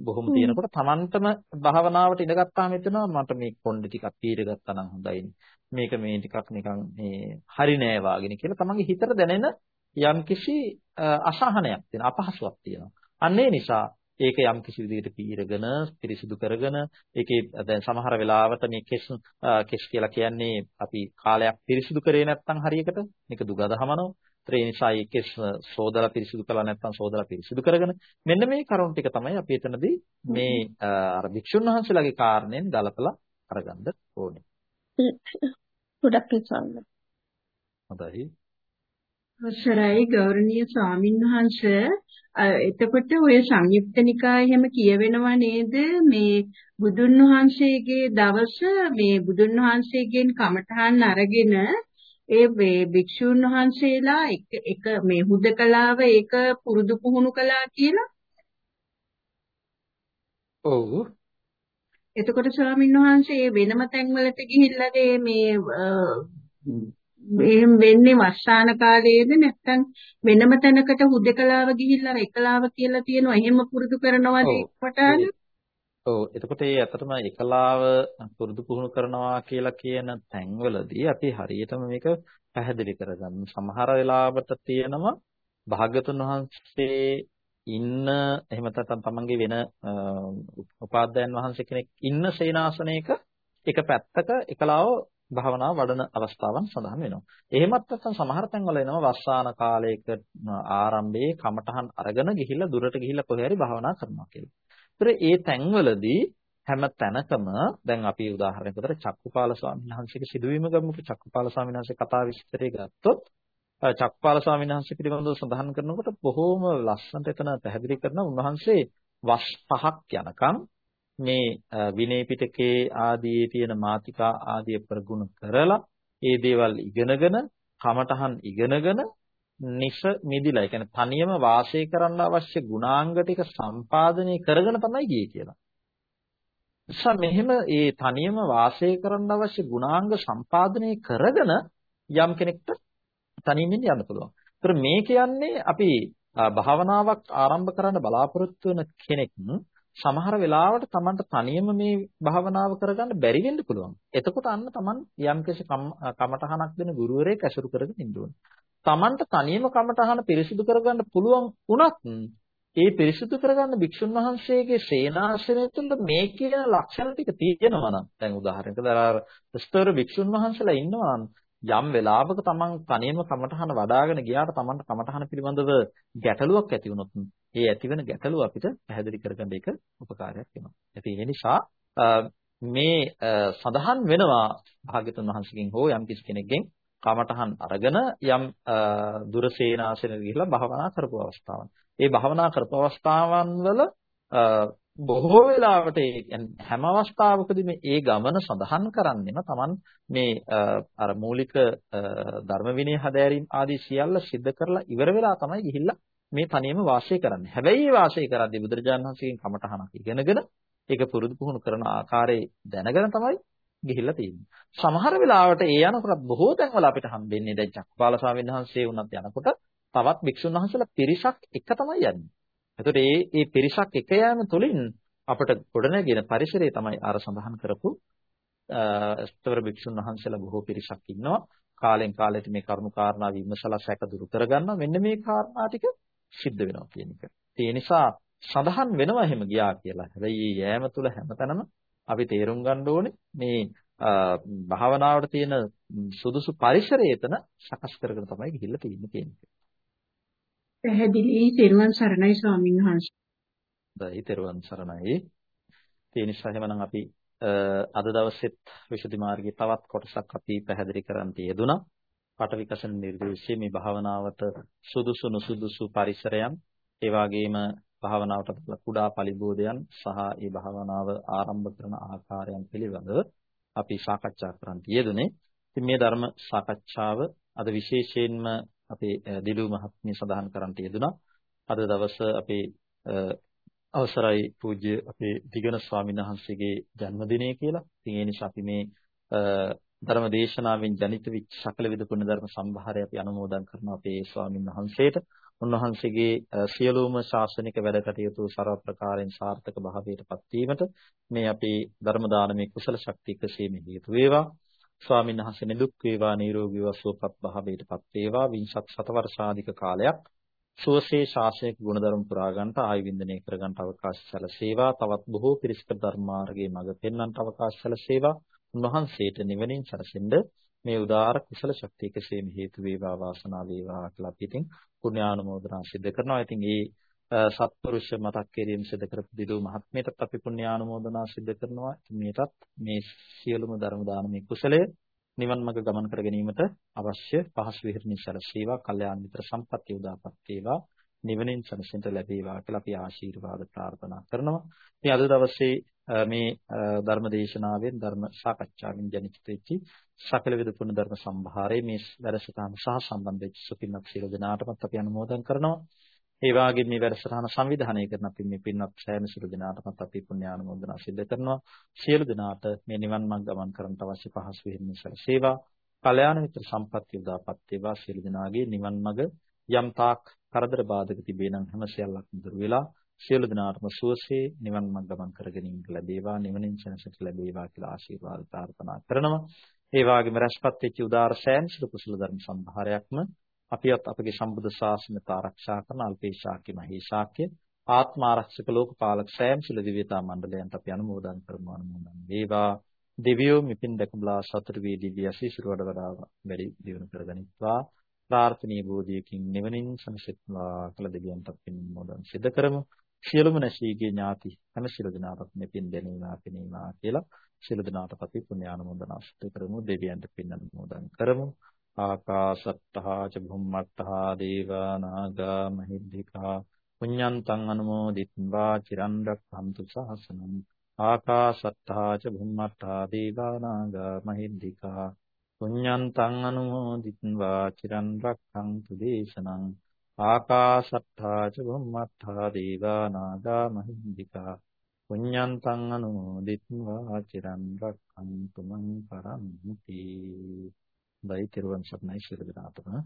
බොහොම තියෙනකොට Tamanටම භාවනාවට ඉඳගත්තාම හිතෙනවා මට මේ කොණ්ඩේ ටිකක් පීර ගත්තා නම් හොඳයිනේ. මේක මේ ටිකක් නිකන් මේ හරි නෑ වාගෙන කියලා තමන්ගේ හිතට දැනෙන යම්කිසි අසහනයක් තියෙන අපහසුයක් තියෙනවා. අන්න ඒ නිසා ඒක යම් කිසි විදිහකට පීරගෙන පිරිසිදු කරගෙන ඒකේ දැන් සමහර වෙලාවට මේ කෙස් කෙස් කියලා කියන්නේ අපි කාලයක් පිරිසිදු කරේ නැත්නම් හරියකට මේක දුගදහමනෝ ඒ නිසා ඒ කෙස් සෝදලා පිරිසිදු කළා නැත්නම් සෝදලා පිරිසිදු කරගෙන මෙන්න මේ කරුණු ටික තමයි අපි එතනදී මේ අර භික්ෂුන් වහන්සේලාගේ කාරණයෙන් ගලපලා අරගන්න ඕනේ. ගොඩක් පිසන්න. හොඳයි. අවසරයි ගෞරවනීය ස්වාමින්වහන්සේ එතකොට ඔය සංයුක්ත නිකායේ හැම කියවෙනවා නේද මේ බුදුන් වහන්සේගේ දවස මේ බුදුන් වහන්සේගෙන් කමඨහන් අරගෙන ඒ භික්ෂුන් වහන්සේලා එක එක මේ හුදකලාව ඒක පුරුදු පුහුණු කළා කියලා ඔව් එතකොට ස්වාමීන් වහන්සේ වෙනම තැන්වලට ගිහිල්ලාගේ මේ එහෙම වෙන්නේ වස්සාන කාලයේද නැත්නම් වෙනම තැනකට හුදකලාව ගිහිල්ලා එකලාව කියලා තියෙනවා. එහෙම පුරුදු කරනවද පටාන ඔව්. එතකොට ඒ ඇත්තටම එකලාව පුරුදු පුහුණු කරනවා කියලා කියන තැන්වලදී අපි හරියටම මේක පැහැදිලි කරගන්න. සමහර වෙලාවට තියෙනවා භාග්‍යතුන් වහන්සේ ඉන්න එහෙම නැත්නම් තමන්ගේ වෙන උපාධ්‍යයන් වහන්සේ කෙනෙක් ඉන්න සේනාසනයක එක පැත්තක එකලාව භාවනාව වඩන අවස්ථාවන් සඳහන් වෙනවා. එහෙමත් නැත්නම් සමහර තැන්වල එනවා වස්සාන කාලයක ආරම්භයේ කමඨහන් අරගෙන ගිහිල්ලා දුරට ගිහිල්ලා කොහේ හරි භාවනා කරනවා කියලා. ඒතර ඒ තැන්වලදී හැම තැනකම දැන් අපි උදාහරණයකට චක්කුපාල ස්වාමීන් වහන්සේගේ සිදුවීම ගමුකෝ චක්කුපාල ස්වාමීන් වහන්සේ කතා විස්තරය ගත්තොත් චක්කුපාල ස්වාමීන් වහන්සේ පිළිබඳව සඳහන් කරනකොට බොහෝම ලස්සනට එතන පැහැදිලි කරන උන්වහන්සේ වස් පහක් යනකම් මේ විනය පිටකේ ආදී තියෙන මාතිකා ආදී ප්‍රගුණ කරලා ඒ දේවල් ඉගෙනගෙන කමඨහන් ඉගෙනගෙන නිස මිදිලා ඒ කියන්නේ තනියම වාසය කරන්න අවශ්‍ය ගුණාංග ටික සම්පාදනය කරගෙන තමයි ගියේ කියලා. නිසා මෙහෙම ඒ තනියම වාසය කරන්න අවශ්‍ය ගුණාංග සම්පාදනය කරගෙන යම් කෙනෙක්ට තනියම යන්න පුළුවන්. ඒතර මේ කියන්නේ අපි භාවනාවක් ආරම්භ කරන්න බලාපොරොත්තු වෙන කෙනෙක් සමහර වෙලාවට Tamanට තනියම මේ භාවනාව කරගන්න බැරි වෙන්න පුළුවන්. එතකොට අන්න Taman යම්කිසි කමටහනක් දෙන ගුරුවරයෙක් ඇසුරු කරගෙන ඉන්න ඕනේ. Tamanට තනියම කමටහන පිරිසිදු කරගන්න පුළුවන් වුණත් ඒ පිරිසිදු කරගන්න භික්ෂුන් වහන්සේගේ සේනාසනය තුළ මේ කියන ලක්ෂණ ටික තියෙනවා නම් දැන් උදාහරණයකට අර ස්තර භික්ෂුන් වහන්සේලා ඉන්නවා නම් යම් වෙලාවක තමන් තනියම කමඨහන වඩ아가න ගියාට තමන්ට කමඨහන පිළිබඳව ගැටලුවක් ඇති වුණොත් ඒ ඇතිවෙන ගැටලුව අපිට පැහැදිලි කරගන්න එක උපකාරයක් වෙනවා. ඉතින් ඒ නිසා මේ සඳහන් වෙනවා භාග්‍යතුන් වහන්සේගෙන් හෝ යම් කිසි කෙනෙක්ගෙන් කමඨහන් අරගෙන යම් දුරසේනාසන ගිහිලා භාවනා කරපු අවස්ථාවන්. ඒ භාවනා කරපු අවස්ථාවන් වල බොහෝ වෙලාවට හැම අවස්ථාවකදීම ඒ ගමන සඳහන් කරන්නේම Taman මේ අර මූලික ධර්ම විනය හදෑරීම් ආදී සියල්ල සිද්ධ කරලා ඉවර වෙලා තමයි ගිහිල්ලා මේ තනියම වාසය කරන්නේ. හැබැයි මේ වාසය කරද්දී බුදුරජාණන් වහන්සේගෙන් කමටහනක් ඉගෙනගෙන ඒක පුරුදු පුහුණු කරන ආකාරය දැනගෙන තමයි ගිහිල්ලා තියෙන්නේ. සමහර වෙලාවට ඒ යනකොට බොහෝ තැන්වල අපිට හම්බෙන්නේ දැන් චක්කපාල ස්වාමීන් වහන්සේ වුණත් යනකොට තවත් භික්ෂුන් වහන්සේලා පිරිසක් එක තමයි යන්නේ. එතකොට මේ මේ පිරිසක් එක යාම තුළින් අපට ගොඩනැගෙන පරිසරය තමයි අර සඳහන් කරපු ස්තවර භික්ෂුන් වහන්සේලා බොහෝ පිරිසක් ඉන්නවා. කාලෙන් කාලෙට මේ කරුණු කාරණා විමසලා සැක දුරු කරගන්නවා. මෙන්න මේ කාරණා ටික සිද්ධ වෙනවා කියන එක. ඒ නිසා සඳහන් වෙනවා එහෙම ගියා කියලා. හැබැයි මේ යෑම තුළ හැමතැනම අපි තේරුම් ගන්න ඕනේ මේ භාවනාවට තියෙන සුදුසු පරිසරය එතන සකස් කරගෙන තමයි ගිහිල්ලා තියෙන්නේ කියන එක. පැහැදිලි තෙරුවන් සරණයි ස්වාමීන් වහන්සේ. දැයි තෙරුවන් සරණයි. ඒ නිසා එහෙමනම් අපි අද දවසෙත් විසුද්ධි මාර්ගයේ තවත් කොටසක් අපි පැහැදිලි කරන්න යෙදුණා. පටවිකසන නිර්දේශයේ මේ භාවනාවට සුදුසු නුසුදුසු පරිසරයන් ඒ වගේම භාවනාවට කුඩා පරිබෝධයන් සහ ඒ භාවනාව ආරම්භ කරන ආකාරයන් පිළිබඳව අපි සාකච්ඡා කරන්න යෙදුනේ. ඉතින් මේ ධර්ම සාකච්ඡාව අද විශේෂයෙන්ම අපේ දිලු මහත්මිය සඳහන් කරන්නට යෙදුනා. අද දවස අපේ අවසරයි පූජ්‍ය අපේ දිගන ස්වාමීන් වහන්සේගේ ජන්මදිනය කියලා. ඉතින් ඒ නිසා අපි මේ ධර්ම දේශනාවෙන් ජනිත වෙච්ච සකල විද පුණ්‍ය ධර්ම සම්භාරය අපි අනුමෝදන් කරනවා අපේ ස්වාමීන් වහන්සේට. උන්වහන්සේගේ සියලුම ශාසනික වැඩ කටයුතු ਸਰව ප්‍රකාරයෙන් සාර්ථක භාවයට පත්වීමට මේ අපේ ධර්ම දානමේ කුසල ශක්තිය කෙසේම හේතු වේවා. ස්වාමීන් වහන්සේ නිදුක් වේවා නිරෝගීව සුවපත් භාවයටපත් වේවා. විංශත් සතවර්ෂාධික කාලයක් සුවසේ ශාසනික ගුණධර්ම පුරා ගන්නට ආයු වින්දනය කර ගන්නට අවකාශ සැලසේවා. තවත් බොහෝ පිරිසක ධර්මාර්ගයේ මඟ පෙන්වන්නට අවකාශ සැලසේවා. උන්වහන්සේට නිවනින් සැරසෙන්න මේ උදාාර කුසල ශක්තිය කෙසේම හේතු වේවා වාසනාව වේවා කියලා අපි ඉතින් පුණ්‍යානුමෝදනා සිදු කරනවා. ඉතින් මේ සත්පුරුෂ මතක් කිරීම සිදු කරපු දිලු මහත්මයටත් අපි පුණ්‍යානුමෝදනා සිදු කරනවා. මේටත් මේ සියලුම ධර්ම දානමේ කුසලය නිවන් මඟ ගමන් කර ගැනීමට අවශ්‍ය පහසු විහෙරණි සැලසේවා, කල්යාණ මිත්‍ර සම්පත්තිය උදාපත් වේවා, නිවනින් සැනසෙන්න ලැබේවා කියලා අපි ආශිර්වාද ප්‍රාර්ථනා කරනවා. ඉතින් අද දවසේ මේ ධර්ම දේශනාවෙන් ධර්ම සාකච්ඡාවෙන් ජනිත වෙච්ච සකල විද පුණ්‍ය ධර්ම සම්භාරයේ මේ වැඩසටහන සහ සම්බන්ධ වෙච්ච සුපින්වත් සියලු දෙනාටමත් අපි අනුමෝදන් කරනවා. ඒ වගේම මේ වැඩසටහන සංවිධානය කරන අපි මේ පින්වත් සෑම සිළු දෙනාටමත් අපි පුණ්‍යානුමෝදනා සිදු කරනවා. සියලු දෙනාට මේ නිවන් මඟ ගමන් කරන්නට අවශ්‍ය පහසු වෙන්නේ සේවා. කල්‍යාණ මිත්‍ර සම්පත්‍ය උදාපත් වේවා සියලු දෙනාගේ නිවන් මඟ යම් තාක් කරදර බාධක තිබේ නම් හැම සියල්ලක්ම දුර වෙලා සියලු දෙනාටම සුවසේ නිවන් මඟ ගමන් කරගෙන ඉන්න ලැබේවා නිවනින් සැනසෙට ලැබේවා කියලා ආශිර්වාද ප්‍රාර්ථනා කරනවා. ඒ වගේම රැස්පත් වෙච්ච උදාර සෑම සිළු කුසල ධර්ම සම්භාරයක්ම අපියත් අපගේ සම්බුද්ධ ශාසනය ආරක්ෂා කරන අල්පේ ශාක්‍ය මහේ ශාක්‍ය ආත්ම ආරක්ෂක ලෝකපාලක සෑම සිළ දිව්‍යතා මණ්ඩලයන්ට අපි අනුමෝදන් කරමු අනුමෝදන් වේවා. දෙවියෝ මිපින් දැකබලා සතුට වී දිව්‍ය අසීසුර වඩ වඩා වැඩි දියුණු කරගනිත්වා ප්‍රාර්ථනීය බෝධියකින් නිවනින් සමසෙත්වා කළ දෙවියන්ට අපි අනුමෝදන් සිදු කරමු. සියලුම නැසීගේ ඥාති හැම සියලු දෙනාටත් මෙපින් දෙනවා පිනීමා කියලා සියලු දෙනාටත් අපි පුණ්‍යානුමෝදනා සිදු කරමු. දෙවියන්ට පින් අනුමෝදන් කරමු. ආකාශත්තා ච භුම්මත්තා දේවා නාග මහිද්దికා පුඤ්ඤන්තං අනුමෝදිත්වා චිරන් රක්ඛන්තු සාසනං ආකාශත්තා ච භුම්මත්තා දේවා නාග මහිද්దికා පුඤ්ඤන්තං අනුමෝදිත්වා චිරන් රක්ඛන්තු දේශනං ආකාශත්තා ච භුම්මත්තා දේවා නාග මහිද්దికා පුඤ්ඤන්තං අනුමෝදිත්වා චිරන් රක්ඛන්තු මං පරන්ති දෛතිරුවන් සත්නයි ශිරදනාතම.